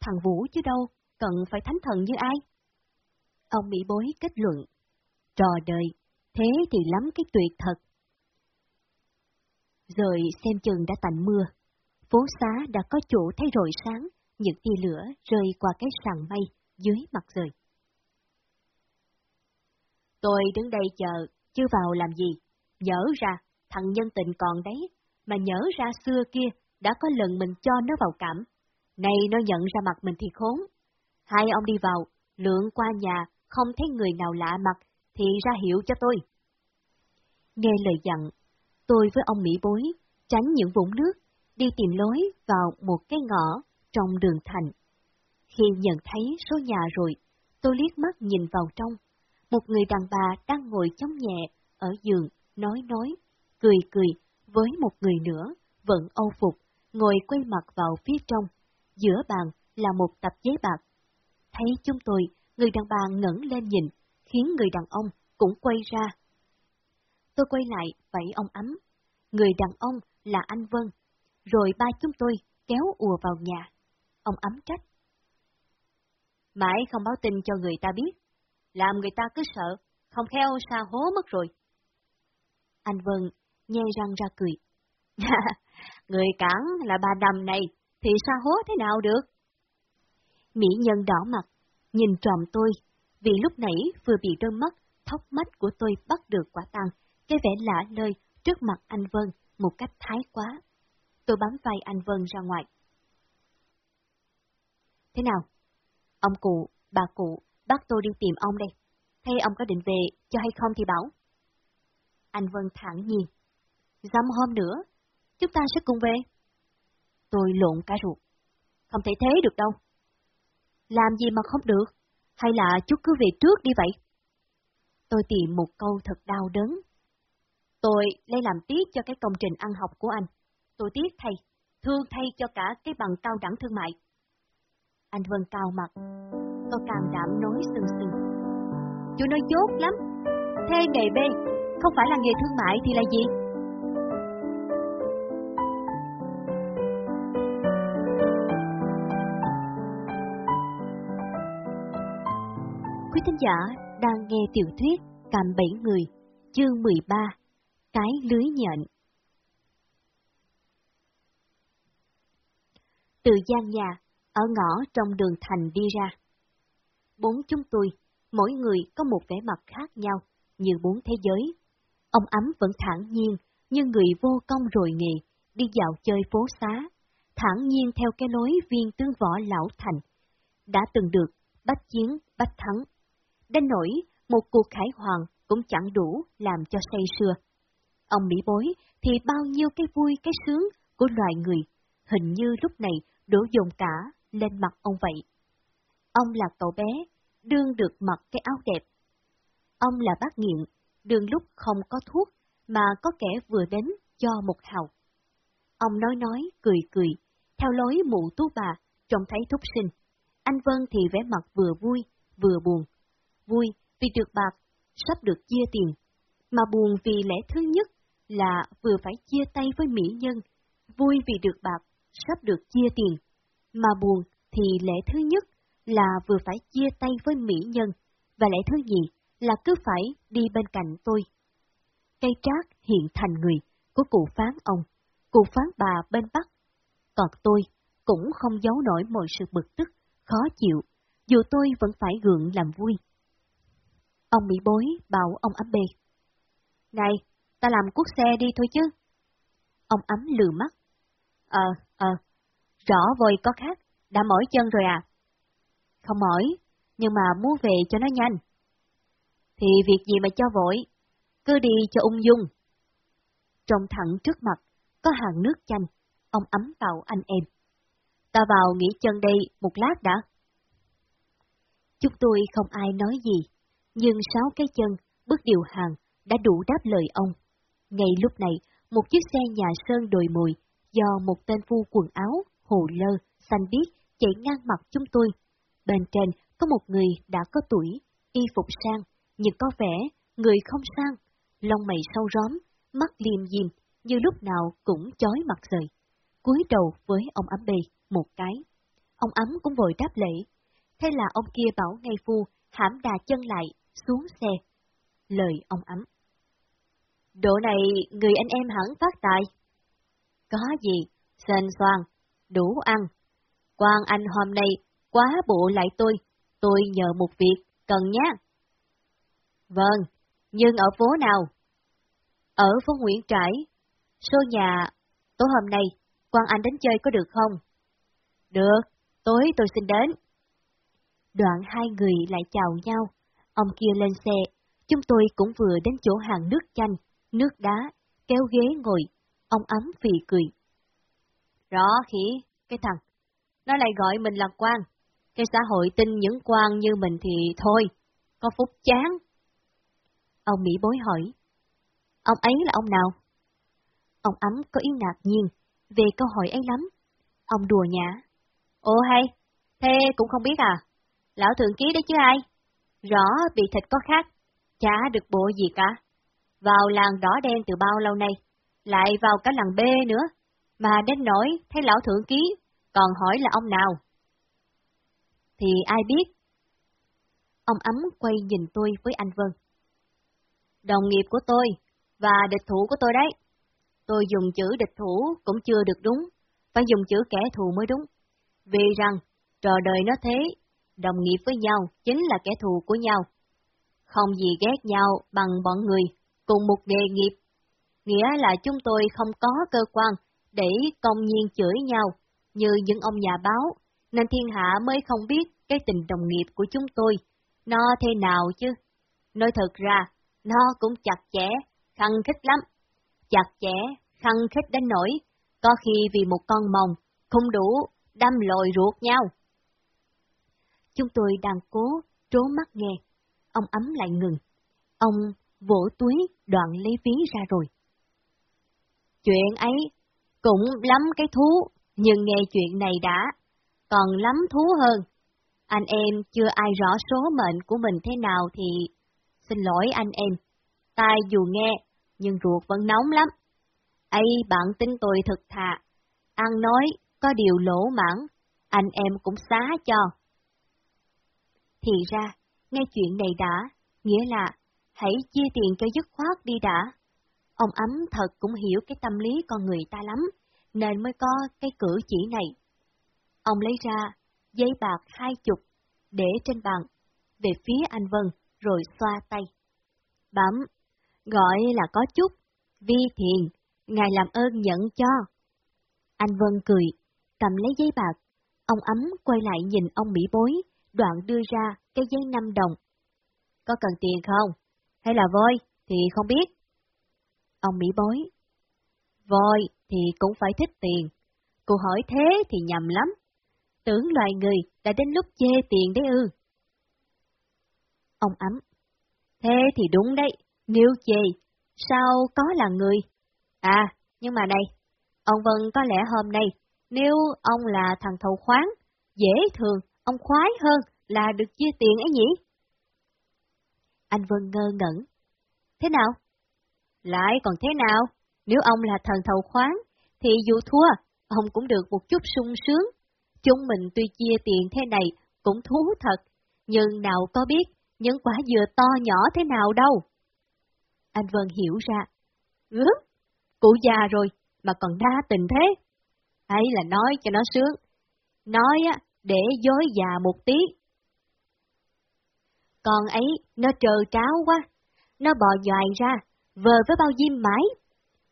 thằng Vũ chứ đâu, cần phải thánh thần như ai. Ông bị bối kết luận, trò đời, thế thì lắm cái tuyệt thật. Rồi xem chừng đã tạnh mưa, phố xá đã có chỗ thấy rồi sáng, những tia lửa rơi qua cái sàn mây dưới mặt trời. Tôi đứng đây chờ, chưa vào làm gì, nhớ ra, thằng nhân tình còn đấy, mà nhớ ra xưa kia, đã có lần mình cho nó vào cảm. Nay nó nhận ra mặt mình thì khốn. Hai ông đi vào, lượn qua nhà, không thấy người nào lạ mặt, thì ra hiểu cho tôi. Nghe lời dặn, tôi với ông Mỹ bối, tránh những vũng nước, đi tìm lối vào một cái ngõ trong đường thành. Khi nhận thấy số nhà rồi, tôi liếc mắt nhìn vào trong. Một người đàn bà đang ngồi chống nhẹ ở giường, nói nói, cười cười với một người nữa, vẫn âu phục, ngồi quay mặt vào phía trong. Giữa bàn là một tập giấy bạc. Thấy chúng tôi, người đàn bà ngẩng lên nhìn, khiến người đàn ông cũng quay ra. Tôi quay lại vẫy ông ấm. Người đàn ông là anh Vân. Rồi ba chúng tôi kéo ùa vào nhà. Ông ấm trách.
Mãi không báo tin cho người ta biết. Làm người ta cứ sợ, không khéo xa hố mất rồi.
Anh Vân nghe răng ra cười. [LAUGHS]
người cản là bà đầm này, thì xa hố thế nào được?
Mỹ nhân đỏ mặt, nhìn trộm tôi, vì lúc nãy vừa bị đôi mắt, thóc mắt của tôi bắt được quả tăng, cái vẻ lạ lơi trước mặt anh Vân một cách thái quá. Tôi bám vai anh Vân ra ngoài. Thế nào? Ông cụ, bà cụ, bắt tôi đi tìm ông đây. Hay ông có định về, cho hay không thì bảo. Anh Vân thẳng nhiên. Dăm hôm nữa, chúng ta sẽ cùng về. Tôi lộn cả ruột. Không thể thế được đâu. Làm gì mà không được? Hay là chú cứ về trước đi vậy? Tôi tìm một câu thật đau đớn. Tôi lấy làm tiếc cho cái công trình ăn học của anh. Tôi tiếc thầy, thương thầy cho cả cái bằng cao đẳng thương mại. Anh Vân cao mặt, tôi càng đảm nói sừng sừng. Chú nói dốt lắm, thế nghề B, không phải là nghề thương mại thì là gì? Quý thính giả đang nghe tiểu thuyết Cạm Bảy Người, chương 13, Cái Lưới Nhện. Từ gian nhà, ở ngõ trong đường thành đi ra. Bốn chúng tôi, mỗi người có một vẻ mặt khác nhau, như bốn thế giới. Ông ấm vẫn thản nhiên, như người vô công rồi nghề, đi dạo chơi phố xá, thản nhiên theo cái lối viên tướng võ lão thành. Đã từng được bách chiến, bách thắng. Đến nỗi, một cuộc khải hoàng cũng chẳng đủ làm cho say sưa. Ông Mỹ bối thì bao nhiêu cái vui cái sướng của loài người, hình như lúc này đổ dồn cả lên mặt ông vậy. Ông là cậu bé, đương được mặc cái áo đẹp. Ông là bác nghiện, đường lúc không có thuốc, mà có kẻ vừa đến cho một hào. Ông nói nói, cười cười, theo lối mụ tú bà, trông thấy thúc sinh. Anh Vân thì vẻ mặt vừa vui, vừa buồn. Vui vì được bạc, sắp được chia tiền, mà buồn vì lẽ thứ nhất là vừa phải chia tay với mỹ nhân, vui vì được bạc, sắp được chia tiền, mà buồn thì lẽ thứ nhất là vừa phải chia tay với mỹ nhân, và lẽ thứ nhì là cứ phải đi bên cạnh tôi. Cây trác hiện thành người của cụ phán ông, cụ phán bà bên Bắc. Còn tôi cũng không giấu nổi mọi sự bực tức, khó chịu, dù tôi vẫn phải gượng làm vui. Ông Mỹ bối bảo ông ấm bê. Này, ta làm cuốc xe đi thôi chứ. Ông ấm lừa mắt. Ờ, ờ, rõ vội có khác, đã mỏi chân rồi à? Không mỏi, nhưng mà muốn về cho nó nhanh. Thì việc gì mà cho vội, cứ đi cho ung dung. Trong thẳng trước mặt, có hàng nước chanh, ông ấm vào anh em.
ta vào nghỉ chân đây một lát đã.
Chúng tôi không ai nói gì, nhưng sáu cái chân, bước điều hàng, đã đủ đáp lời ông. Ngay lúc này, một chiếc xe nhà sơn đồi mùi, do một tên phu quần áo, hồ lơ, xanh biếc, chạy ngang mặt chúng tôi. Bên trên có một người đã có tuổi, y phục sang, nhưng có vẻ người không sang, lông mày sâu róm, mắt liềm diềm, như lúc nào cũng chói mặt rời. cúi đầu với ông ấm bề một cái. Ông ấm cũng vội đáp lễ. Thế là ông kia bảo ngay phu, hãm đà chân lại, xuống xe. Lời ông ấm.
Độ này người anh em hẳn phát tài. Có gì, sền xoan, đủ ăn. Quan anh hôm nay quá bộ lại tôi, tôi nhờ một việc, cần nhé. Vâng, nhưng ở phố nào? Ở phố Nguyễn Trãi. Số nhà, tối hôm nay, quan anh đến chơi có được không? Được, tối tôi xin đến.
Đoạn hai người lại chào nhau, ông kia lên xe, chúng tôi cũng vừa đến chỗ hàng nước chanh, nước đá, kéo ghế ngồi, ông ấm phì cười.
Rõ khỉ, cái thằng, nó lại gọi mình là quan, cái xã hội tin những quan như mình thì thôi, có phúc chán.
Ông Mỹ bối hỏi, ông ấy là ông nào? Ông ấm có ý ngạc nhiên về câu hỏi ấy lắm. Ông đùa nhã.
Ồ hay, thế cũng không biết à? Lão thượng ký đấy chứ ai? Rõ bị thịt có khác, chả được bộ gì cả. Vào làng đỏ đen từ bao lâu nay, lại vào cả làng B nữa, mà đến nỗi thấy lão thượng ký, còn hỏi là ông nào? Thì ai biết?
Ông ấm quay nhìn tôi với anh Vân.
Đồng nghiệp của tôi, và địch thủ của tôi đấy. Tôi dùng chữ địch thủ cũng chưa được đúng, phải dùng chữ kẻ thù mới đúng. Vì rằng, trò đời nó thế, đồng nghiệp với nhau chính là kẻ thù của nhau. Không gì ghét nhau bằng bọn người, cùng một nghề nghiệp. Nghĩa là chúng tôi không có cơ quan để công nhiên chửi nhau, như những ông nhà báo, nên thiên hạ mới không biết cái tình đồng nghiệp của chúng tôi, nó thế nào chứ. Nói thật ra, nó cũng chặt chẽ, khăn khích lắm. Chặt chẽ, khăn khích đến nỗi, có khi vì một con mồng, không đủ, đâm lồi ruột nhau.
Chúng tôi đang cố, trố mắt nghe. Ông ấm lại ngừng. Ông vỗ túi, đoạn lấy ví ra rồi.
Chuyện ấy cũng lắm cái thú, nhưng nghe chuyện này đã, còn lắm thú hơn. Anh em chưa ai rõ số mệnh của mình thế nào thì xin lỗi anh em. Tai dù nghe, nhưng ruột vẫn nóng lắm. ấy bạn tin tôi thật thà, ăn nói có điều lỗ mãn, anh em cũng xá cho.
Thì ra, nghe chuyện này đã, nghĩa là hãy chia tiền cho dứt khoát đi đã. Ông ấm thật cũng hiểu cái tâm lý con người ta lắm, nên mới có cái cử chỉ này. Ông lấy ra giấy bạc hai chục, để trên bàn, về phía anh Vân, rồi xoa tay. Bấm, gọi là có chút, vi thiền, ngài làm ơn nhận cho. Anh Vân cười, cầm lấy giấy bạc, ông ấm quay lại nhìn ông Mỹ bối, đoạn đưa ra cái giấy năm đồng.
Có cần tiền không? Hay là voi? Thì không biết.
Ông Mỹ bối.
Voi thì cũng phải thích tiền. Cô hỏi thế thì nhầm lắm. Tưởng loài người đã đến lúc chê tiền đấy ư.
Ông ấm.
Thế thì đúng đấy, nếu chê, sao có là người? À, nhưng mà này, ông Vân có lẽ hôm nay, nếu ông là thằng thầu khoáng, dễ thường, ông khoái hơn là được chia tiền ấy nhỉ?
Anh Vân ngơ ngẩn.
Thế nào? Lại còn thế nào? Nếu ông là thần thầu khoáng, thì dù thua, ông cũng được một chút sung sướng. Chúng mình tuy chia tiền thế này cũng thú thật, nhưng nào có biết những quả dừa to nhỏ thế nào đâu.
Anh Vân hiểu ra.
Ừ, cụ già rồi mà còn đa tình thế. Hay là nói cho nó sướng. Nói á, để dối già một tí. Con ấy, nó trờ tráo quá. Nó bò dòi ra, vờ với bao diêm mái.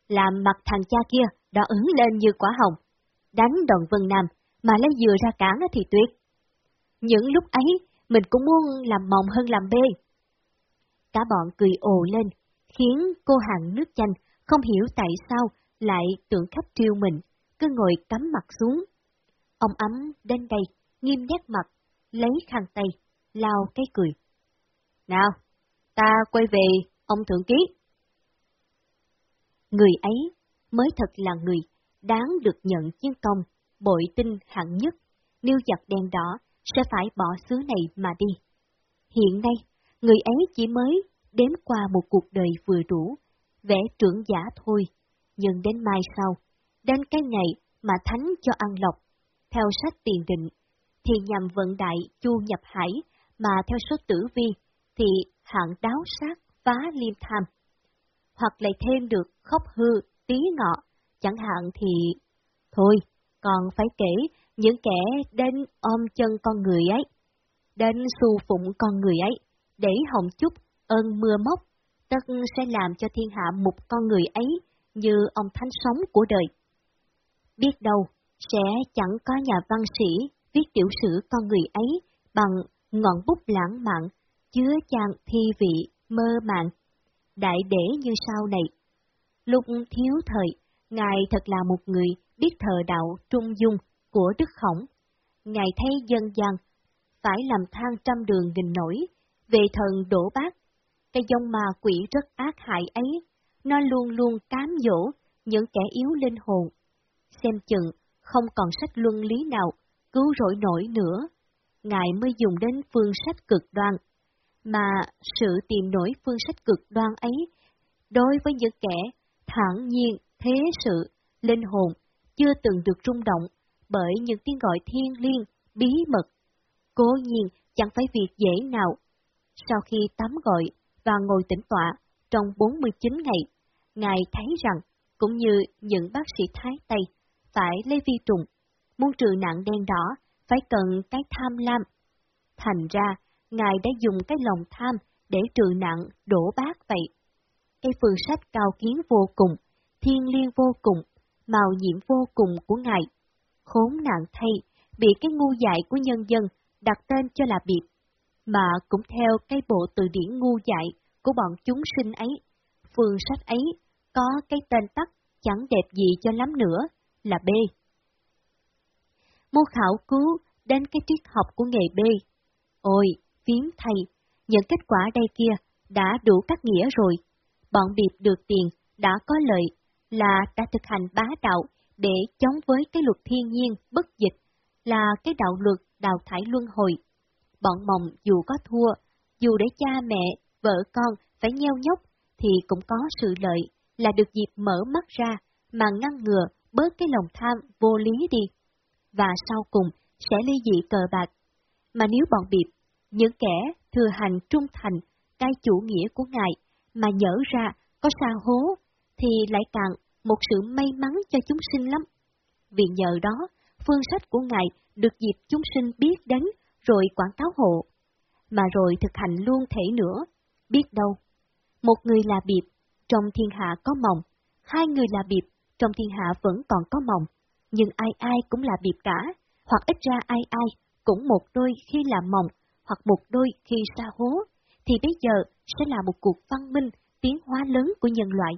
Làm mặt thằng cha kia đỏ ứng lên như quả hồng. Đánh đòn Vân Nam, mà lấy dừa ra cản thì tuyệt. Những lúc ấy, mình cũng muốn làm mộng hơn làm bê.
Cả bọn cười ồ lên, khiến cô hàng nước chanh không hiểu tại sao lại tưởng khách triêu mình, cứ ngồi cắm mặt xuống. Ông ấm đến đây, nghiêm nét mặt, lấy khăn tay, lao cái cười.
Nào, ta quay về ông thượng ký.
Người ấy mới thật là người đáng được nhận chiến công, bội tinh hạng nhất, nêu giặc đen đỏ sẽ phải bỏ xứ này mà đi. Hiện nay, người ấy chỉ mới đếm qua một cuộc đời vừa đủ, vẽ trưởng giả thôi, nhưng đến mai sau, đến cái ngày mà thánh cho ăn lộc, theo sách tiền định, thì nhằm vận đại chu nhập hải, mà theo số tử vi, thì hạng đáo sát phá liêm tham. Hoặc lại thêm được khóc hư, tí ngọ, chẳng hạn thì... Thôi, còn phải kể những kẻ đến ôm chân con người ấy, đến xu phụng con người ấy, để hồng chúc ơn mưa móc, tất sẽ làm cho thiên hạ một con người ấy như ông thánh sống của đời. Biết đâu, sẽ chẳng có nhà văn sĩ viết tiểu sử con người ấy bằng ngọn bút lãng mạn, chứa chan thi vị, mơ màng. Đại để như sau này. Lúc thiếu thời, Ngài thật là một người biết thờ đạo trung dung của Đức Khổng. Ngài thấy dân gian phải làm than trăm đường nghìn nổi, về thần đổ bát. Cái dông ma quỷ rất ác hại ấy, nó luôn luôn cám dỗ những kẻ yếu linh hồn. Xem chừng không còn sách luân lý nào cứu rỗi nổi nữa. Ngài mới dùng đến phương sách cực đoan, mà sự tìm nổi phương sách cực đoan ấy, đối với những kẻ thản nhiên, thế sự, linh hồn, chưa từng được rung động bởi những tiếng gọi thiên liêng, bí mật. Cố nhiên chẳng phải việc dễ nào. Sau khi tắm gọi và ngồi tĩnh tọa trong 49 ngày, Ngài thấy rằng, cũng như những bác sĩ Thái Tây, phải lấy vi trùng, muốn trừ nạn đen đỏ, phải cần cái tham lam. Thành ra, Ngài đã dùng cái lòng tham để trừ nạn đổ bát vậy. Cái phương sách cao kiến vô cùng, thiên liêng vô cùng, màu nhiệm vô cùng của Ngài. Khốn nạn thay, bị cái ngu dại của nhân dân đặt tên cho là biệt, mà cũng theo cái bộ từ điển ngu dại của bọn chúng sinh ấy. Phương sách ấy có cái tên tắt chẳng đẹp gì cho lắm nữa, là B. Mô khảo cứu đến cái triết học của nghề B. Ôi, phím thầy, những kết quả đây kia đã đủ các nghĩa rồi. Bọn biệt được tiền, đã có lợi, là đã thực hành bá đạo để chống với cái luật thiên nhiên bất dịch, là cái đạo luật đào thải luân hồi. Bọn mộng dù có thua, dù để cha mẹ, vợ con phải nheo nhóc, thì cũng có sự lợi, là được dịp mở mắt ra, mà ngăn ngừa bớt cái lòng tham vô lý đi. Và sau cùng sẽ ly dị cờ bạc. Mà nếu bọn biệp, những kẻ thừa hành trung thành, cái chủ nghĩa của Ngài, mà nhở ra có xa hố, thì lại càng một sự may mắn cho chúng sinh lắm. Vì nhờ đó, phương sách của Ngài được dịp chúng sinh biết đến rồi quảng cáo hộ, mà rồi thực hành luôn thể nữa, biết đâu. Một người là biệp, trong thiên hạ có mộng, hai người là biệp, trong thiên hạ vẫn còn có mộng, nhưng ai ai cũng là biệp cả, hoặc ít ra ai ai cũng một đôi khi là mộng, hoặc một đôi khi xa hố, thì bây giờ sẽ là một cuộc văn minh, tiến hóa lớn của nhân loại.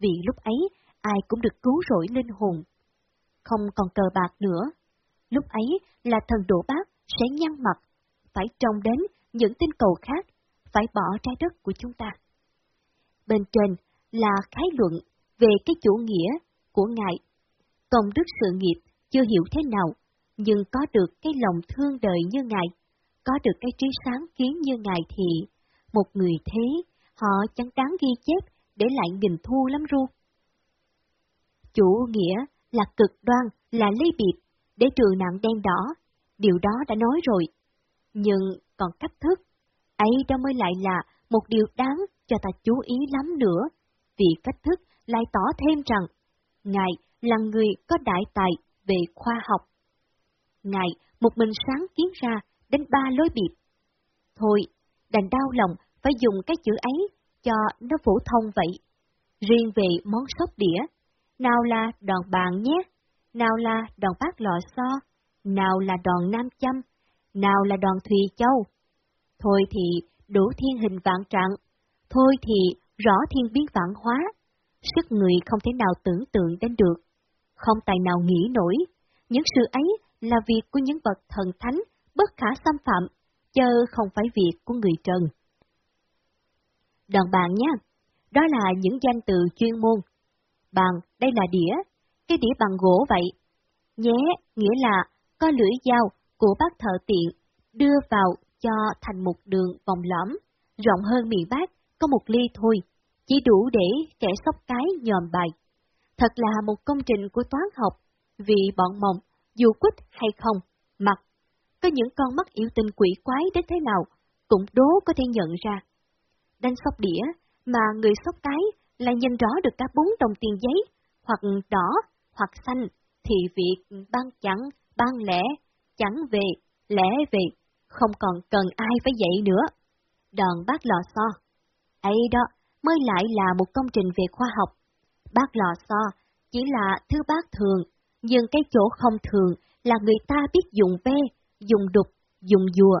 Vì lúc ấy, ai cũng được cứu rỗi linh hồn. Không còn cờ bạc nữa. Lúc ấy là thần đổ bác sẽ nhăn mặt, phải trông đến những tinh cầu khác, phải bỏ trái đất của chúng ta. Bên trên là khái luận về cái chủ nghĩa của Ngài. Công đức sự nghiệp chưa hiểu thế nào, nhưng có được cái lòng thương đời như Ngài, có được cái trí sáng kiến như Ngài thì, một người thế, họ chẳng đáng ghi chép để lại nghìn thu lắm ru. Chủ nghĩa là cực đoan, là ly biệt, để trừ nạn đen đỏ, điều đó đã nói rồi. Nhưng còn cách thức, ấy đó mới lại là một điều đáng cho ta chú ý lắm nữa, vì cách thức lại tỏ thêm rằng, Ngài là người có đại tài về khoa học. Ngài một mình sáng kiến ra đến ba lối biệt. Thôi, đành đau lòng phải dùng cái chữ ấy cho nó phổ thông vậy. Riêng về món sóc đĩa, nào là đòn bàn nhé, nào là đòn bát lọ xo, nào là đòn nam châm, nào là đòn thùy châu. Thôi thì đủ thiên hình vạn trạng, thôi thì rõ thiên biến vạn hóa, sức người không thể nào tưởng tượng đến được, không tài nào nghĩ nổi, những sự ấy là việc của những bậc thần thánh, bất khả xâm phạm, chớ không phải việc của người trần. Đoàn bạn nhé, đó là những danh từ chuyên môn. Bàn, đây là đĩa, cái đĩa bằng gỗ vậy. Nhé, nghĩa là có lưỡi dao của bác thợ tiện, đưa vào cho thành một đường vòng lõm, rộng hơn miệng bát, có một ly thôi, chỉ đủ để kẻ sóc cái nhòm bài. Thật là một công trình của toán học, vì bọn mộng, dù quýt hay không, mặt, có những con mắt yêu tinh quỷ quái đến thế nào, cũng đố có thể nhận ra. Đánh sóc đĩa, mà người sóc cái là nhìn rõ được cả bốn đồng tiền giấy, hoặc đỏ, hoặc xanh, thì việc ban chẳng, ban lẻ, chẳng về, lẻ về, không còn cần ai phải dạy nữa. Đòn bác lò xo. ấy đó, mới lại là một công trình về khoa học. Bác lò xo chỉ là thứ bác thường, nhưng cái chỗ không thường là người ta biết dùng ve, dùng đục, dùng dùa.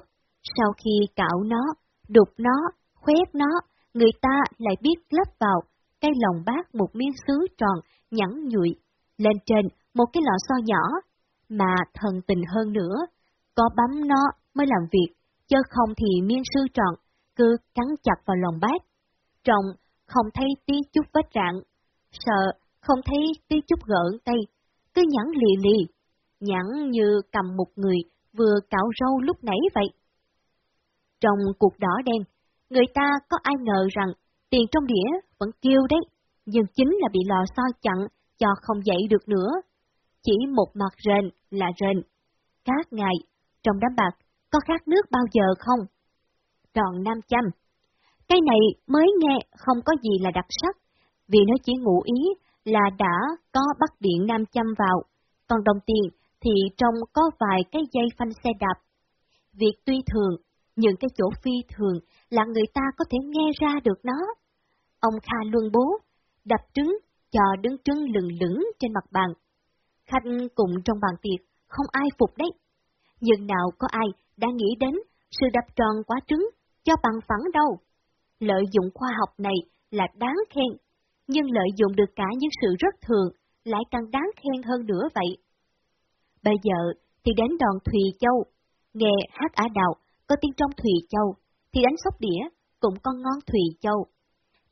Sau khi cạo nó, đục nó, khoét nó, người ta lại biết lắp vào cái lòng bát một miếng sứ tròn, nhẵn nhụi, lên trên một cái lọ xo nhỏ, mà thần tình hơn nữa, có bấm nó mới làm việc, chứ không thì miếng sứ tròn, cứ cắn chặt vào lòng bát. Trọng không thấy tí chút vết rạn, sợ không thấy tí chút gợn tay, cứ nhẵn lì lì, nhẵn như cầm một người vừa cạo râu lúc nãy vậy. Trong cuộc đỏ đen, người ta có ai ngờ rằng tiền trong đĩa vẫn kêu đấy, nhưng chính là bị lò xo chặn cho không dậy được nữa. Chỉ một mặt rền là rền. Các ngài, trong đám bạc, có khát nước bao giờ không? Tròn 500. Cái này mới nghe không có gì là đặc sắc, vì nó chỉ ngụ ý là đã có bắt điện 500 vào, còn đồng tiền thì trong có vài cái dây phanh xe đạp. Việc tuy thường, những cái chỗ phi thường là người ta có thể nghe ra được nó. Ông Kha luân bố, đập trứng, cho đứng trứng lừng lửng trên mặt bàn. Khách cùng trong bàn tiệc, không ai phục đấy. Nhưng nào có ai đã nghĩ đến sự đập tròn quá trứng cho bằng phẳng đâu. Lợi dụng khoa học này là đáng khen, nhưng lợi dụng được cả những sự rất thường lại càng đáng khen hơn nữa vậy. Bây giờ thì đến đòn Thùy Châu, nghe hát ả đạo có tiên trong Thùy Châu, thì đánh sóc đĩa cũng có ngon Thùy Châu.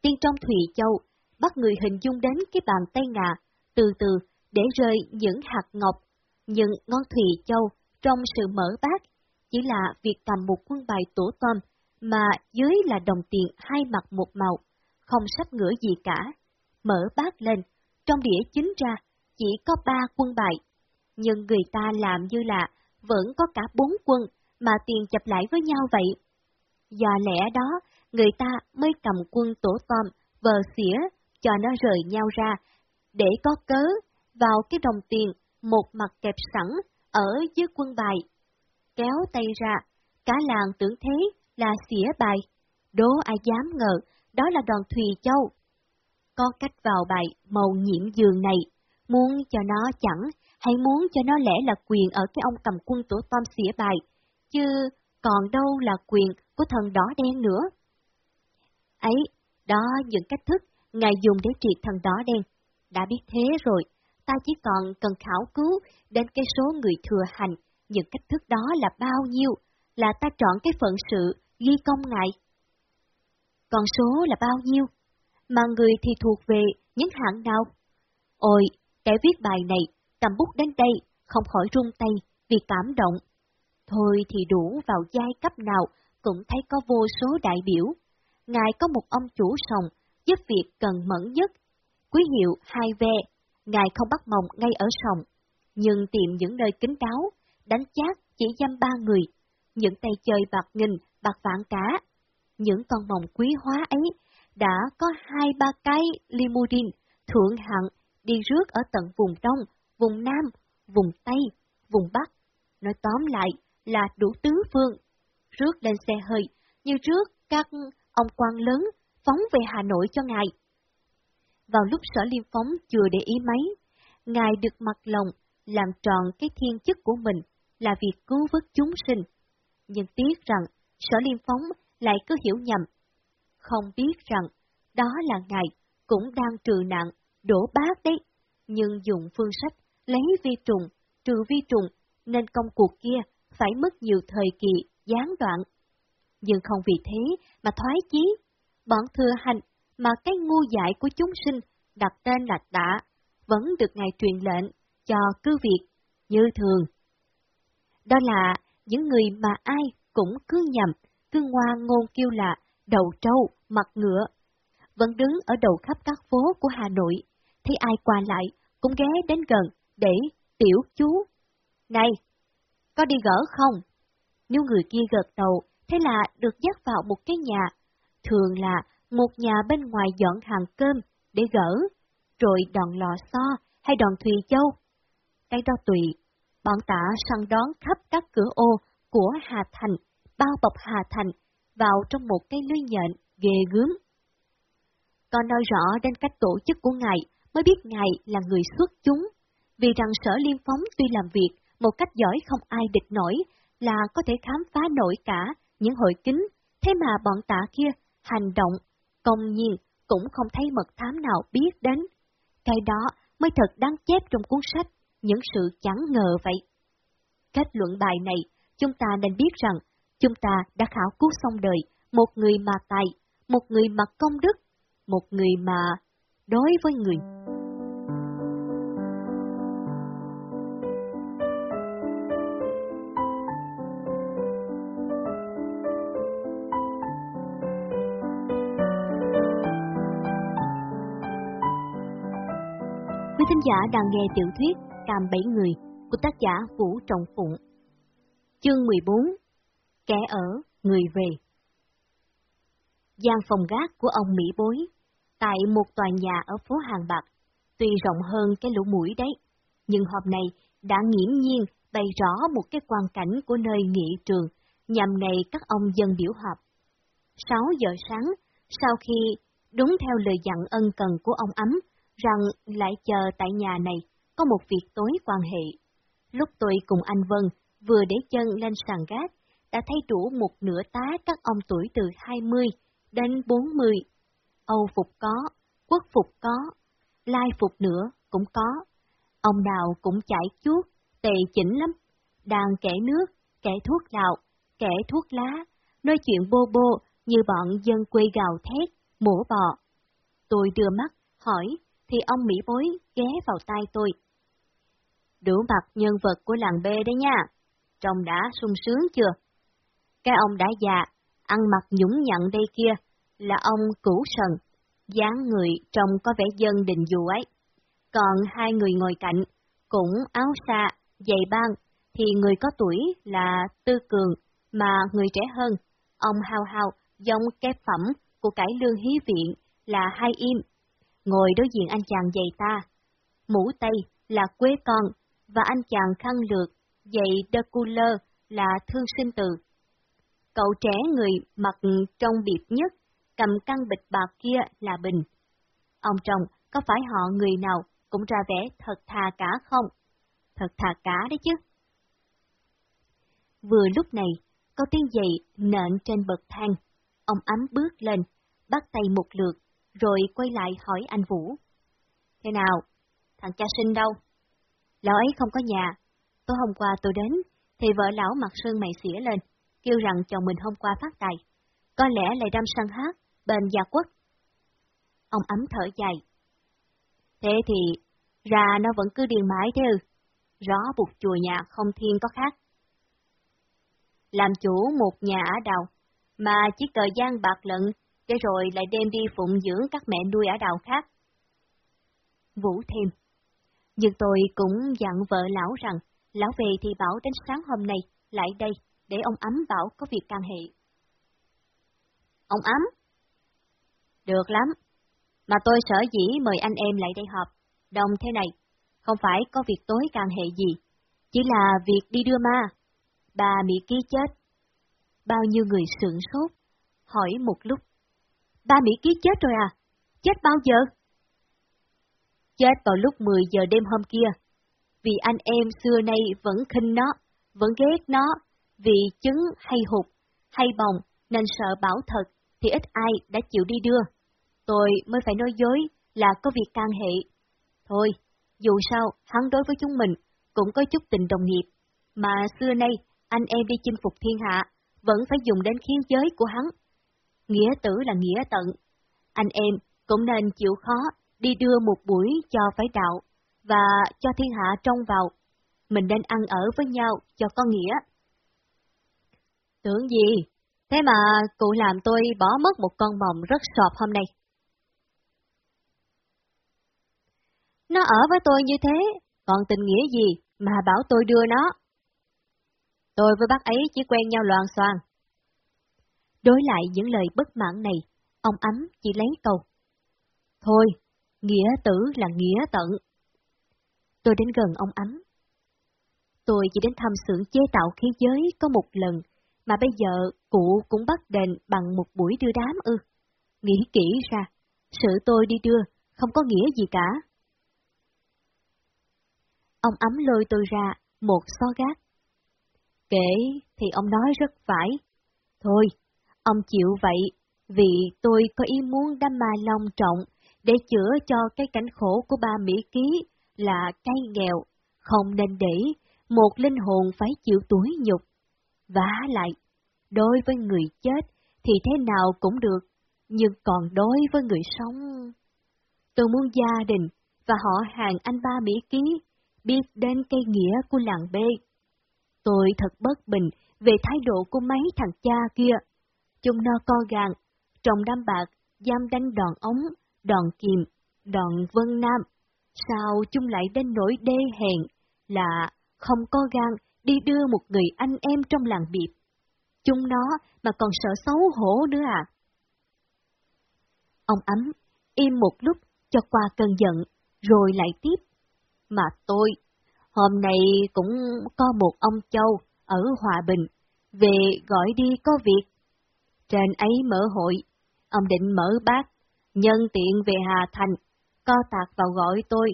Tiên trong Thùy Châu bắt người hình dung đến cái bàn tay ngà, từ từ để rơi những hạt ngọc, nhưng ngon Thùy Châu trong sự mở bát chỉ là việc cầm một quân bài tổ tôm, mà dưới là đồng tiền hai mặt một màu, không sắp ngửa gì cả. Mở bát lên, trong đĩa chính ra chỉ có ba quân bài, nhưng người ta làm như là vẫn có cả bốn quân mà tiền chập lại với nhau vậy. Do lẽ đó, người ta mới cầm quân tổ tôm, vờ xỉa, cho nó rời nhau ra, để có cớ vào cái đồng tiền một mặt kẹp sẵn ở dưới quân bài. Kéo tay ra, cả làng tưởng thế là xỉa bài. Đố ai dám ngờ, đó là đoàn Thùy Châu. Có cách vào bài màu nhiễm giường này, muốn cho nó chẳng, hay muốn cho nó lẽ là quyền ở cái ông cầm quân tổ tôm xỉa bài, chứ còn đâu là quyền của thần đỏ đen nữa. Ấy, đó những cách thức Ngài dùng để triệt thần đỏ đen. Đã biết thế rồi, ta chỉ còn cần khảo cứu đến cái số người thừa hành, những cách thức đó là bao nhiêu, là ta chọn cái phận sự ghi công ngài. Còn số là bao nhiêu? Mà người thì thuộc về những hạng nào? Ôi, kẻ viết bài này, cầm bút đến đây, không khỏi run tay vì cảm động. Thôi thì đủ vào giai cấp nào, cũng thấy có vô số đại biểu. Ngài có một ông chủ sòng, giúp việc cần mẫn nhất. Quý hiệu hai ve, ngài không bắt mồng ngay ở sòng, nhưng tìm những nơi kín đáo, đánh chát chỉ dăm ba người, những tay chơi bạc nghìn, bạc vạn cả. Những con mồng quý hóa ấy đã có hai ba cái limousine thượng hạng đi rước ở tận vùng Đông, vùng Nam, vùng Tây, vùng Bắc. Nói tóm lại là đủ tứ phương. Rước lên xe hơi, như trước các ông quan lớn phóng về Hà Nội cho ngài. Vào lúc sở liêm phóng chưa để ý mấy, ngài được mặc lòng làm tròn cái thiên chức của mình là việc cứu vớt chúng sinh. Nhưng tiếc rằng sở liêm phóng lại cứ hiểu nhầm. Không biết rằng đó là ngài cũng đang trừ nạn, đổ bát đấy, nhưng dùng phương sách lấy vi trùng, trừ vi trùng, nên công cuộc kia phải mất nhiều thời kỳ gián đoạn. Nhưng không vì thế mà thoái chí, bọn thừa hành mà cái ngu dại của chúng sinh đặt tên là tạ, vẫn được Ngài truyền lệnh cho cứ việc như thường. Đó là những người mà ai cũng cứ nhầm, cứ ngoan ngôn kêu là đầu trâu, mặt ngựa, vẫn đứng ở đầu khắp các phố của Hà Nội, thì ai qua lại cũng ghé đến gần để tiểu chú. Này, có đi gỡ không? Nếu người kia gật đầu, thế là được dắt vào một cái nhà, thường là một nhà bên ngoài dọn hàng cơm để gỡ, rồi đòn lò xo hay đòn thùy châu. Cái đó tùy, bọn tả săn đón khắp các cửa ô của Hà Thành, bao bọc Hà Thành, vào trong một cái lưới nhện ghê gớm. Còn nói rõ đến cách tổ chức của Ngài mới biết Ngài là người xuất chúng, vì rằng sở liên phóng tuy làm việc một cách giỏi không ai địch nổi, là có thể khám phá nổi cả những hội kính, thế mà bọn tạ kia hành động, công nhiên cũng không thấy mật thám nào biết đến. Cái đó mới thật đáng chép trong cuốn sách, những sự chẳng ngờ vậy. Kết luận bài này, chúng ta nên biết rằng, chúng ta đã khảo cứu xong đời, một người mà tài, một người mà công đức, một người mà đối với người. Giả đang nghe tiểu thuyết Càm Bảy Người của tác giả Vũ Trọng Phụng. Chương 14 Kẻ ở, người về gian phòng gác của ông Mỹ Bối, tại một tòa nhà ở phố Hàng Bạc, tuy rộng hơn cái lũ mũi đấy, nhưng hôm nay đã nghiễm nhiên bày rõ một cái quan cảnh của nơi nghị trường nhằm ngày các ông dân biểu họp. 6 giờ sáng, sau khi đúng theo lời dặn ân cần của ông Ấm, rằng lại chờ tại nhà này có một việc tối quan hệ. Lúc tôi cùng anh Vân vừa để chân lên sàn gác, đã thấy đủ một nửa tá các ông tuổi từ 20 đến 40. Âu phục có, quốc phục có, lai phục nữa cũng có. Ông nào cũng chảy chuốt, tề chỉnh lắm, đang kẻ nước, kẻ thuốc lạo, kẻ thuốc lá, nói chuyện bô bô như bọn dân quê gào thét, mổ bò. Tôi đưa mắt, hỏi, thì ông Mỹ bối ghé vào tay tôi. Đủ mặt nhân vật của làng B đấy nha, trông đã sung sướng chưa? Cái ông đã già, ăn mặc nhũng nhặn đây kia, là ông Cửu Sần, dáng người trông có vẻ dân đình dù ấy. Còn hai người ngồi cạnh, cũng áo xa, giày ban, thì người có tuổi là Tư Cường, mà người trẻ hơn, ông Hao Hao, giống kép phẩm của cải lương hí viện là Hai Im, ngồi đối diện anh chàng giày ta. Mũ Tây là Quế Con, và anh chàng khăn lược, giày De Cooler là Thương Sinh Từ. Cậu trẻ người mặc trong biệt nhất, cầm căn bịch bạc kia là Bình. Ông chồng, có phải họ người nào cũng ra vẻ thật thà cả không? Thật thà cả đấy chứ. Vừa lúc này, có tiếng giày nện trên bậc thang. Ông ấm bước lên, bắt tay một lượt, rồi quay lại hỏi anh Vũ. Thế nào? Thằng cha sinh đâu? Lão ấy không có nhà. Tối hôm qua tôi đến, thì vợ lão mặt sơn mày xỉa lên, kêu rằng chồng mình hôm qua phát tài. Có lẽ lại đâm săn hát, bên gia quốc. Ông ấm thở dài. Thế thì, ra nó vẫn cứ điên mãi thế ư? Rõ buộc chùa nhà không thiên có khác. Làm chủ một nhà ở đầu, mà chỉ thời gian bạc lận, để rồi lại đem đi phụng dưỡng các mẹ nuôi ở đào khác. Vũ thêm. Nhưng tôi cũng dặn vợ lão rằng, lão về thì bảo đến sáng hôm nay, lại đây, để ông ấm bảo có việc can hệ. Ông ấm? Được lắm. Mà tôi sở dĩ mời anh em lại đây họp, đồng thế này, không phải có việc tối can hệ gì, chỉ là việc đi đưa ma. Bà Mỹ Ký chết. Bao nhiêu người sượng sốt, hỏi một lúc. Ba Mỹ Ký chết rồi à? Chết bao giờ? Chết vào lúc 10 giờ đêm hôm kia. Vì anh em xưa nay vẫn khinh nó, vẫn ghét nó, vì trứng hay hụt, hay bồng, nên sợ bảo thật, thì ít ai đã chịu đi đưa. Tôi mới phải nói dối là có việc can hệ. Thôi, dù sao, hắn đối với chúng mình cũng có chút tình đồng nghiệp.
mà xưa nay anh em đi chinh phục thiên hạ, vẫn phải dùng đến khí giới của hắn. Nghĩa tử là nghĩa tận. Anh em cũng nên chịu khó đi đưa một buổi cho phái đạo và cho thiên hạ trông vào. Mình nên ăn ở với nhau cho có nghĩa. Tưởng gì? Thế mà cụ làm tôi bỏ mất một con mồng rất sọp hôm nay. Nó ở với tôi như thế, còn tình nghĩa gì mà bảo tôi đưa nó? Tôi với bác ấy chỉ quen nhau loạn xoan. Đối lại những lời bất mãn này, ông ấm chỉ lấy câu. Thôi, nghĩa tử là nghĩa tận. Tôi đến gần ông ấm. Tôi chỉ đến thăm xưởng chế tạo khí giới có một lần, mà bây giờ cụ cũng bắt đền bằng một buổi đưa đám ư. Nghĩ kỹ ra, sự tôi đi đưa không có nghĩa gì cả. Ông ấm lôi tôi ra một xó gác. Kể thì ông nói rất phải. Thôi, ông chịu vậy, vì tôi có ý muốn đam ma long trọng để chữa cho cái cảnh khổ của ba Mỹ Ký là cay nghèo, không nên để một linh hồn phải chịu tuổi nhục. Vả lại, đối với người chết thì thế nào cũng được, nhưng còn đối với người sống... Tôi muốn gia đình và họ hàng anh ba Mỹ Ký biết đến cây nghĩa của làng B. Tôi thật bất bình về thái độ của mấy thằng cha kia chung nó co gan, trồng đam bạc, giam đánh đòn ống, đòn kìm, đòn vân nam. Sao chung lại đến nỗi đê hèn là không có gan đi đưa một người anh em trong làng biệt chung nó mà còn sợ xấu hổ nữa à? Ông ấm im một lúc cho qua cơn giận, rồi lại tiếp. Mà tôi, hôm nay cũng có một ông châu ở Hòa Bình, về gọi đi có việc. Trên ấy mở hội, ông định mở bát, nhân tiện về Hà Thành, co tạc vào gọi tôi.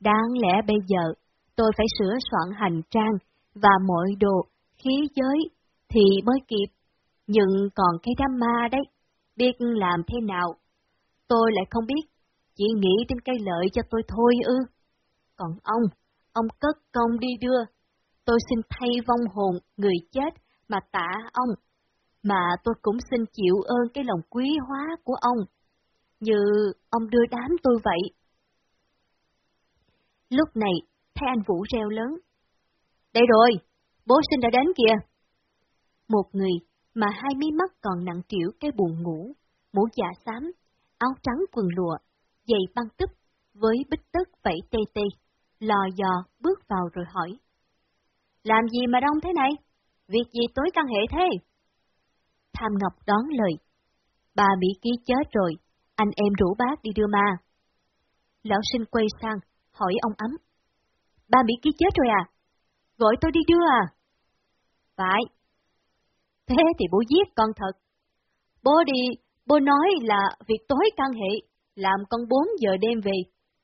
Đáng lẽ bây giờ, tôi phải sửa soạn hành trang và mọi đồ, khí giới, thì mới kịp. Nhưng còn cái đám ma đấy, biết làm thế nào? Tôi lại không biết, chỉ nghĩ đến cái lợi cho tôi thôi ư. Còn ông, ông cất công đi đưa. Tôi xin thay vong hồn người chết mà tạ ông, mà tôi cũng xin chịu ơn cái lòng quý hóa của ông, như ông đưa đám tôi vậy. Lúc này, thấy anh Vũ reo lớn. Đây rồi, bố sinh đã đến kìa. Một người mà hai mí mắt còn nặng trĩu cái buồn ngủ, mũ dạ xám, áo trắng quần lụa, giày băng tức với bích tất vẫy tê tê, lò dò bước vào rồi hỏi. Làm gì mà đông thế này? Việc gì tối căn hệ thế? Tham Ngọc đón lời. Bà Mỹ Ký chết rồi, anh em rủ bác đi đưa ma. Lão sinh quay sang, hỏi ông ấm. Ba Mỹ Ký chết rồi à? Gọi tôi đi đưa à? Phải, Thế thì bố giết con thật. Bố đi, bố nói là việc tối căn hệ, làm con 4 giờ đêm về.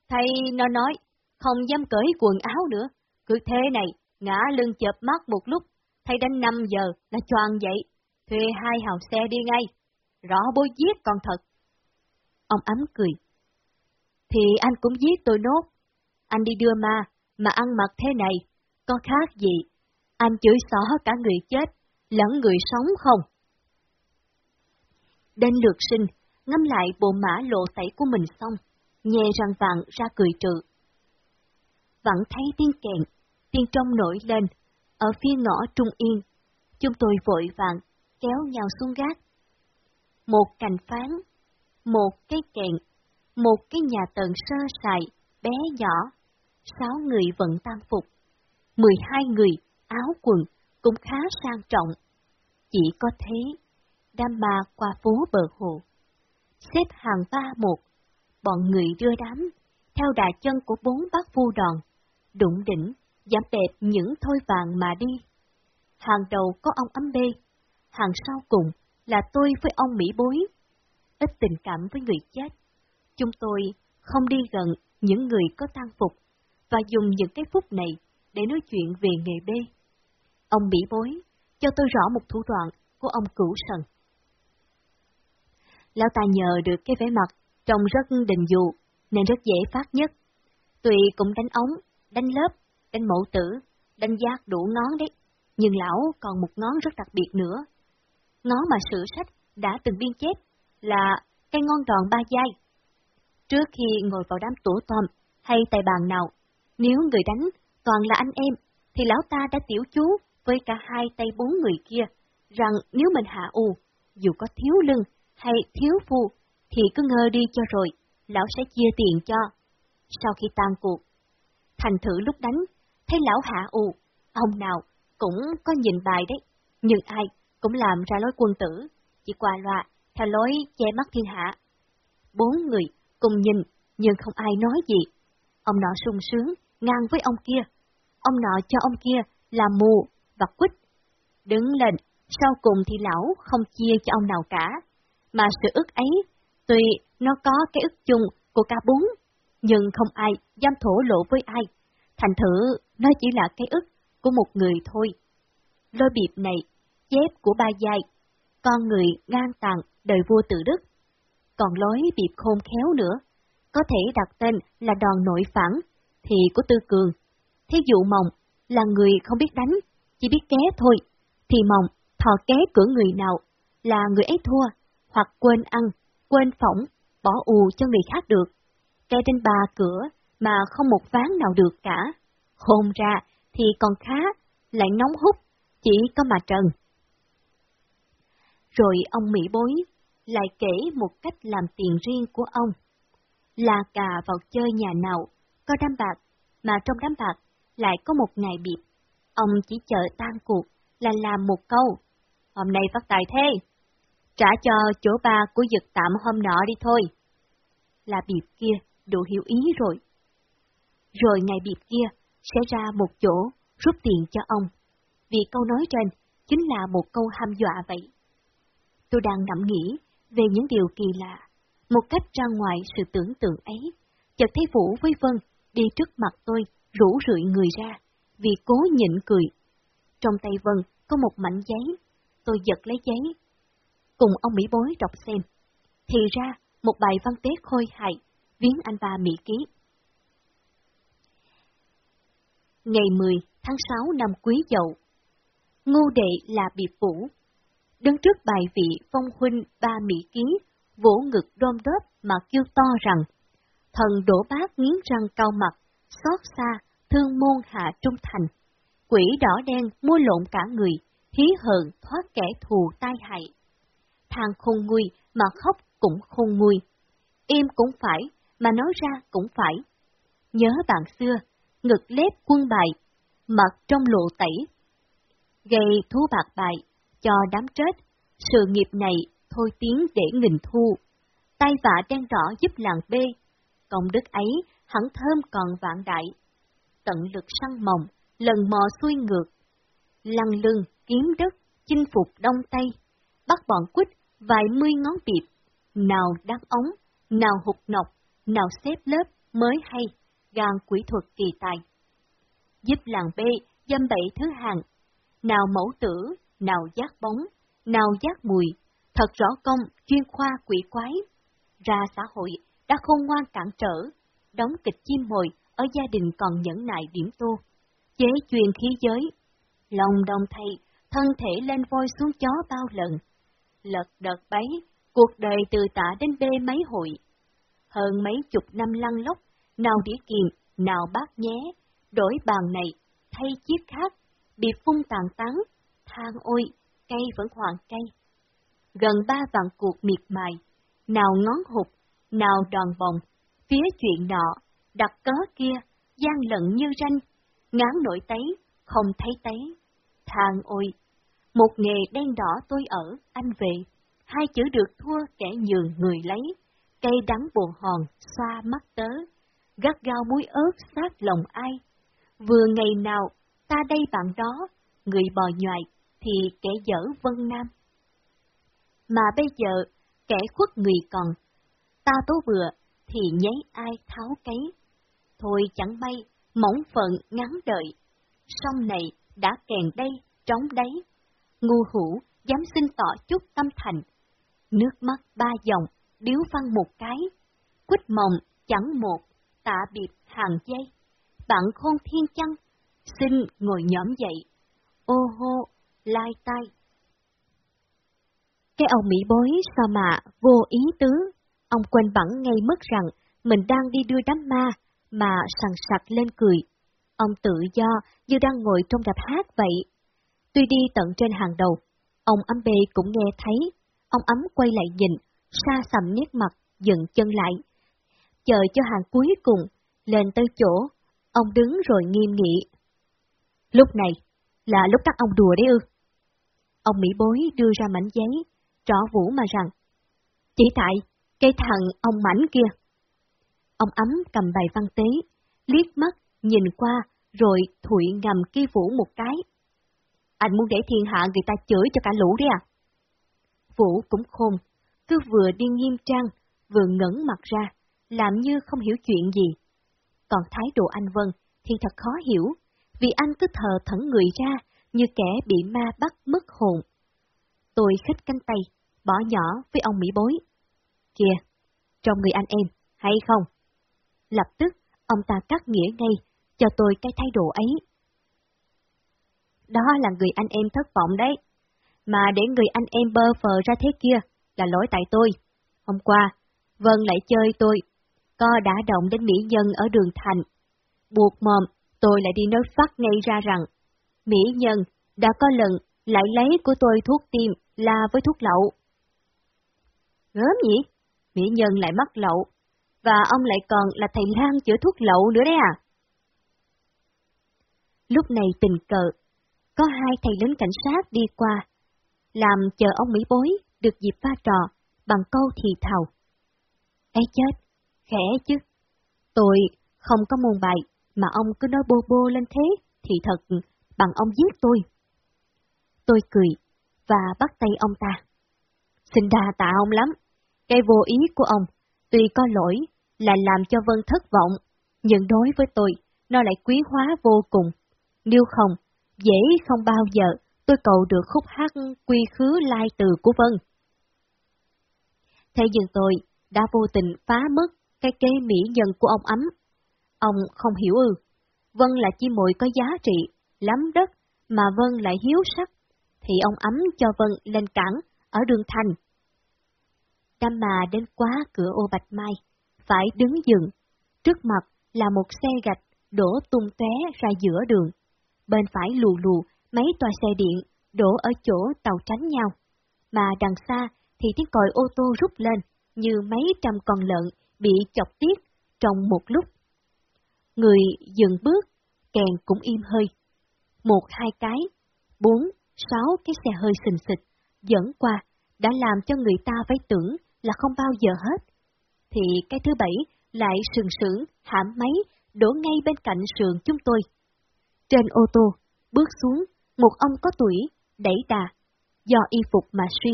Thầy nó nói, không dám cởi quần áo nữa. Cứ thế này, ngã lưng chợp mắt một lúc, thầy đánh 5 giờ là choàng dậy, thuê hai hào xe đi ngay. Rõ bố giết con thật. Ông ấm cười. Thì anh cũng giết tôi nốt. Anh đi đưa ma, mà ăn mặc thế này, có khác gì? Anh chửi xỏ cả người chết, lẫn người sống không? Đến lượt sinh, ngâm lại bộ mã lộ tẩy của mình xong, nhè răng vàng ra cười trừ. Vẫn thấy tiếng kèn, tiếng trong nổi lên, ở phía ngõ trung yên, chúng tôi vội vàng kéo nhau xuống gác. Một cành phán, một cái kèn, một cái nhà tầng sơ sài, bé nhỏ, sáu người vận tam phục, mười hai người áo quần cũng khá sang trọng. Chỉ có thế, đam ma qua phố bờ hồ. Xếp hàng ba một, bọn người đưa đám, theo đà chân của bốn bác phu đòn, đụng đỉnh, giảm bẹp những thôi vàng mà đi. Hàng đầu có ông ấm bê, hàng sau cùng là tôi với ông Mỹ bối. Ít tình cảm với người chết, chúng tôi không đi gần những người có tang phục và dùng những cái phút này để nói chuyện về nghề b. Ông Mỹ bối cho tôi rõ một thủ đoạn của ông cửu sần. Lão ta nhờ được cái vẻ mặt trông rất đình dụ, nên rất dễ phát nhất. Tuy cũng đánh ống, đánh lớp, đánh mẫu tử,
đánh giác đủ ngón đấy, nhưng lão còn một ngón rất đặc biệt nữa nó mà sử sách đã từng biên chép là cây ngon đòn ba dai. Trước khi ngồi vào đám tổ tôm hay tài bàn nào, nếu người đánh toàn là anh em, thì lão ta đã tiểu chú với cả hai tay bốn người kia, rằng nếu mình hạ u, dù có thiếu lưng hay thiếu phu, thì cứ ngơ đi cho rồi, lão sẽ chia tiền cho. Sau khi tan cuộc, thành thử lúc đánh, thấy lão hạ u, ông nào cũng có nhìn bài đấy, nhưng ai cũng làm ra lối quân tử, chỉ qua loa, theo lối che mắt thiên hạ. Bốn người cùng nhìn, nhưng không ai nói gì. Ông nọ sung sướng, ngang với ông kia. Ông nọ cho ông kia là mù và quýt. Đứng lên, sau cùng thì lão không chia cho ông nào cả, mà sự ức ấy, tuy nó có cái ức chung của cả bốn, nhưng không ai dám thổ lộ với ai. Thành thử, nó chỉ là cái ức của một người thôi. Lôi biệp này, chép của ba giai, con người ngang tàng đời vua tự đức. Còn lối biệp khôn khéo nữa, có thể đặt tên là đòn nội phản, thì của Tư Cường. Thí dụ mộng là người không biết đánh, chỉ biết ké thôi, thì mộng thò ké cửa người nào là người ấy thua, hoặc quên ăn, quên phỏng, bỏ ù cho người khác được. Ké trên ba cửa mà không một ván nào được cả. Hôn ra thì còn khá, lại nóng hút, chỉ có mà trần. Rồi ông Mỹ bối lại kể một cách làm tiền riêng của ông. Là cà vào chơi nhà nào, có đám bạc, mà trong đám bạc lại có một ngày biệt. Ông chỉ chờ tan cuộc là làm một câu. Hôm nay phát tài thế. Trả cho chỗ ba của giật tạm hôm nọ đi thôi. Là biệt kia đủ hiểu ý rồi. Rồi ngày biệt kia sẽ ra một chỗ rút tiền cho ông. Vì câu nói trên chính là một câu ham dọa vậy. Tôi đang ngẫm nghĩ về những điều kỳ lạ, một cách ra ngoài sự tưởng tượng ấy. Chợt thấy Vũ với Vân đi trước mặt tôi, rủ rượi người ra, vì cố nhịn cười. Trong tay Vân có một mảnh giấy, tôi giật lấy giấy. Cùng ông Mỹ bối đọc xem. Thì ra, một bài văn tế khôi hài, viếng anh ba Mỹ ký. Ngày 10 tháng 6 năm Quý Dậu Ngô đệ là biệt vũ. Đứng trước bài vị phong huynh ba Mỹ ký, vỗ ngực đom đớp mà kêu to rằng, thần đổ bát nghiến răng cao mặt, xót xa, thương môn hạ trung thành. Quỷ đỏ đen mua lộn cả người, hí hờn thoát kẻ thù tai hại. Thang khôn nguôi mà khóc cũng khôn nguôi. Im cũng phải, mà nói ra cũng phải. Nhớ bạn xưa, ngực lép quân bài, mặt trong lộ tẩy. Gây thú bạc bại, cho đám chết, sự nghiệp này thôi tiếng để nghìn thu. Tay vạ đen đỏ giúp làng B, công đức ấy hẳn thơm còn vạn đại. Tận lực săn mồng, lần mò xuôi ngược. Lăng lưng, kiếm đất, chinh phục đông tây, bắt bọn quýt vài mươi ngón biệp, nào đám ống, nào hụt nọc, nào xếp lớp mới hay, gan quỷ thuật kỳ tài. Giúp làng B dâm bậy thứ hàng, nào mẫu tử, nào giác bóng, nào giác mùi, thật rõ công chuyên khoa quỷ quái. Ra xã hội đã không ngoan cản trở, đóng kịch chim mồi ở gia đình còn nhẫn nại điểm tô, chế truyền khí giới. Lòng đồng thầy, thân thể lên voi xuống chó bao lần. Lật đợt bấy, cuộc đời từ tả đến bê mấy hội. Hơn mấy chục năm lăn lóc, nào đĩa kiềm, nào bát nhé, đổi bàn này, thay chiếc khác, bị phun tàn tán, than ôi, cây vẫn hoàn cây. Gần ba vạn cuộc miệt mài, nào ngón hụt, nào đòn vòng phía chuyện nọ, đặt cớ kia, gian lận như ranh, ngán nổi tấy, không thấy tấy. Thang ôi, một nghề đen đỏ tôi ở, anh về, hai chữ được thua kẻ nhường người lấy, cây đắng buồn hòn, xoa mắt tớ, gắt gao muối ớt sát lòng ai. Vừa ngày nào, ta đây bạn đó, người bò nhoài, thì kẻ dở vân nam. Mà bây giờ, kẻ khuất người còn, ta tố vừa, thì nháy ai tháo cấy. Thôi chẳng bay, mỏng phận ngắn đợi, sông này đã kèn đây, trống đấy. Ngu hủ, dám xin tỏ chút tâm thành. Nước mắt ba dòng, điếu văn một cái. Quýt mộng, chẳng một, tạ biệt hàng dây. Bạn khôn thiên chăng,
xin ngồi nhõm dậy. Ô hô, lai tai.
Cái ông Mỹ bối sao mà vô ý tứ, ông quên bẵng ngay mất rằng mình đang đi đưa đám ma, mà sằng sặc lên cười. Ông tự do như đang ngồi trong đạp hát vậy. Tuy đi tận trên hàng đầu, ông ấm bê cũng nghe thấy, ông ấm quay lại nhìn, xa sầm nét mặt, dựng chân lại. Chờ cho hàng cuối cùng, lên tới chỗ, ông đứng rồi nghiêm nghị. Lúc này, là lúc các ông đùa đấy ư. Ông Mỹ bối đưa ra mảnh giấy, rõ vũ mà rằng, chỉ tại cái thằng ông mảnh kia. Ông ấm cầm bài văn tế, liếc mắt, nhìn qua, rồi thụy ngầm kia vũ một cái. Anh muốn để thiên hạ người ta chửi cho cả lũ đấy à? Vũ cũng khôn, cứ vừa đi nghiêm trang, vừa ngẩn mặt ra, làm như không hiểu chuyện gì. Còn thái độ anh Vân thì thật khó hiểu, vì anh cứ thờ thẫn người ra như kẻ bị ma bắt mất hồn. Tôi khích cánh tay, bỏ nhỏ với ông Mỹ bối. Kìa, trong người anh em, hay không? Lập tức, ông ta cắt nghĩa ngay, cho tôi cái thái độ ấy. Đó là người anh em thất vọng đấy, mà để người anh em bơ phờ ra thế kia là lỗi tại tôi. Hôm qua, Vân lại chơi tôi, co đã động đến mỹ nhân ở đường thành. Buộc mồm, tôi lại đi nói phát ngay ra rằng, mỹ nhân đã có lần lại lấy của tôi thuốc tim la với thuốc lậu. Gớm nhỉ? Mỹ nhân lại mắc lậu, và ông lại còn là thầy lang chữa thuốc lậu nữa đấy à? Lúc này tình cờ, có hai thầy lính cảnh sát đi qua, làm chờ ông Mỹ bối được dịp pha trò bằng câu thì thào. Ấy chết, khẽ chứ. Tôi không có môn bài, mà ông cứ nói bô bô lên thế, thì thật bằng ông giết tôi. Tôi cười, và bắt tay ông ta. Xin đa tạ ông lắm. Cái vô ý của ông, tuy có lỗi, là làm cho Vân thất vọng, nhưng đối với tôi, nó lại quý hóa vô cùng. Nếu không, dễ không bao giờ tôi cầu được khúc hát quy khứ lai từ của Vân. Thế nhưng tôi đã vô tình phá mất cái kế mỹ nhân của ông ấm. Ông không hiểu ư, Vân là chi muội có giá trị, lắm đất, mà Vân lại hiếu sắc, thì ông ấm cho Vân lên cảng ở đường thành. Đam mà đến quá cửa ô Bạch Mai, phải đứng dừng, trước mặt là một xe gạch đổ tung té ra giữa đường. Bên phải lù lù mấy toa xe điện đổ ở chỗ tàu tránh nhau, mà đằng xa thì tiếng còi ô tô rút lên như mấy trăm con lợn bị chọc tiết trong một lúc. Người dừng bước, kèn cũng im hơi. Một hai cái, bốn, sáu cái xe hơi xình xịch, dẫn qua, đã làm cho người ta phải tưởng là không bao giờ hết. Thì cái thứ bảy lại sừng sững, hãm máy, đổ ngay bên cạnh sườn chúng tôi. Trên ô tô, bước xuống, một ông có tuổi, đẩy đà, do y phục mà suy.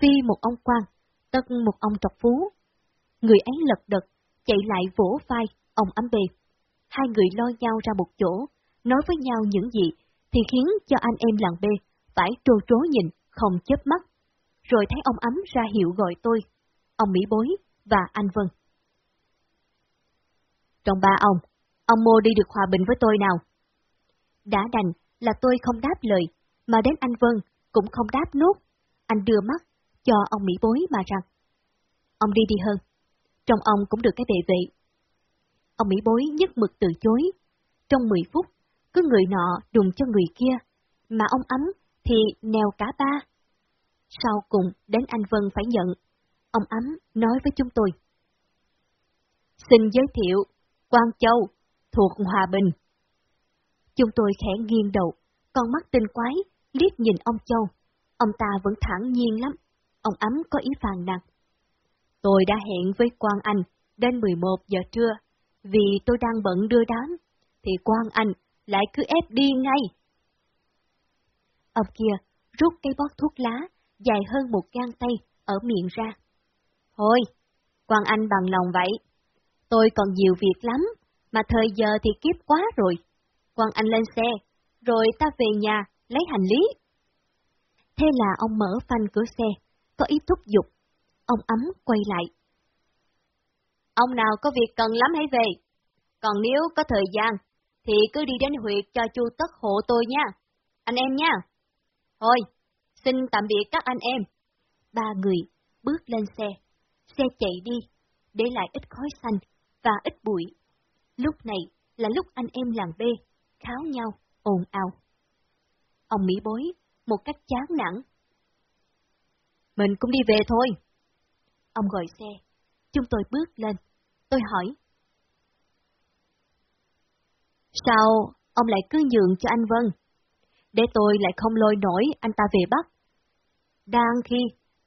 Phi một ông quan, tất một ông trọc phú. Người ấy lật đật, chạy lại vỗ vai, ông ấm bề. Hai người lo nhau ra một chỗ, nói với nhau những gì, thì khiến cho anh em làng bê phải trô trố nhìn, không chớp mắt. Rồi thấy ông ấm ra hiệu gọi tôi, ông Mỹ Bối và anh Vân. Trong ba ông, ông Mô đi được hòa bình với tôi nào? Đã đành là tôi không đáp lời, mà đến anh Vân cũng không đáp nốt. Anh đưa mắt cho ông Mỹ Bối mà rằng. Ông đi đi hơn, trong ông cũng được cái bệ vệ. Ông Mỹ Bối nhất mực từ chối. Trong 10 phút, cứ người nọ đùng cho người kia, mà ông ấm thì nèo cả ba. Sau cùng đến anh Vân phải nhận, ông ấm nói với chúng tôi. Xin giới thiệu, Quang Châu, thuộc Hòa Bình. Chúng tôi khẽ nghiêng đầu, con mắt tinh quái, liếc nhìn ông Châu. Ông ta vẫn thẳng nhiên lắm. Ông ấm có ý phàn nàn. Tôi đã hẹn với Quang Anh đến 11 giờ trưa, vì tôi đang bận đưa đám, thì Quang Anh lại cứ ép đi ngay. Ông kia rút cây bót thuốc lá, dài hơn một gang tay, ở miệng ra. Thôi, quan Anh bằng lòng vậy. Tôi còn nhiều việc lắm, mà thời giờ thì kiếp quá rồi. quan Anh lên xe, rồi ta về nhà, lấy hành lý. Thế là ông mở phanh cửa xe, có ý thúc giục. Ông ấm quay lại. Ông nào có việc cần lắm hãy về, còn nếu có thời gian,
thì cứ đi đến huyệt cho chu tất hộ tôi nha. Anh em nha. Thôi, xin tạm biệt các anh em.
Ba người bước lên xe. Xe chạy đi, để lại ít khói xanh và ít bụi. Lúc này là lúc anh em làng B kháo nhau, ồn ào. Ông Mỹ bối, một cách chán nản.
Mình cũng đi về thôi.
Ông gọi xe, chúng tôi bước lên. Tôi hỏi.
Sao ông lại cứ nhường cho anh Vân? Để tôi lại không lôi nổi anh ta về Bắc. Đang khi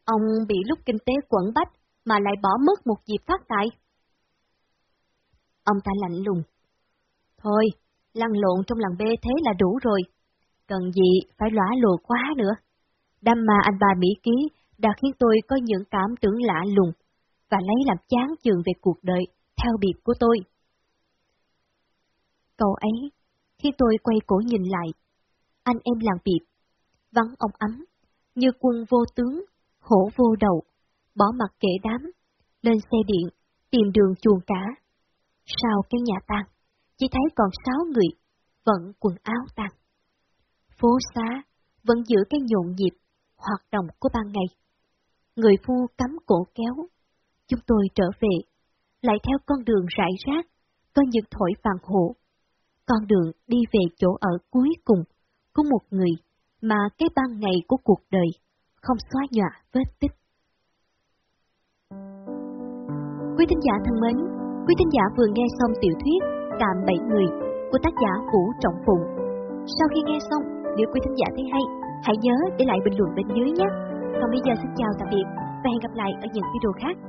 ông bị lúc kinh tế quẩn bách mà lại bỏ mất một dịp phát tài. Ông ta lạnh lùng. Thôi, lăn lộn trong làng B thế là đủ rồi. Cần gì phải lõa lùa quá nữa. Đâm mà anh bà Mỹ Ký đã khiến tôi có những cảm tưởng lạ lùng và lấy làm chán chường về cuộc đời theo biệt của tôi.
Cậu ấy, khi tôi quay cổ nhìn lại, anh em làng biệt, vắng ông ấm, như quân vô tướng, hổ vô đầu, bỏ mặt kệ đám, lên xe điện, tìm đường chuồng cả. Sau cái nhà tan, chỉ thấy còn sáu người, vẫn quần áo tan. Phố xá vẫn giữ cái nhộn nhịp, hoạt động của ban ngày. Người phu cắm cổ kéo, chúng tôi trở về, lại theo con đường rải rác, có những thổi vàng hộ. Con đường đi về chỗ ở cuối cùng của một người mà cái ban ngày của cuộc đời không xóa nhòa vết tích. Quý thính giả thân mến, quý thính giả vừa nghe xong tiểu thuyết cạm Bảy Người của tác giả Vũ Trọng Phụng. Sau khi nghe xong, nếu quý thính giả thấy hay, hãy nhớ để lại bình luận bên dưới nhé. Còn bây giờ xin chào tạm biệt và hẹn gặp lại ở những video khác.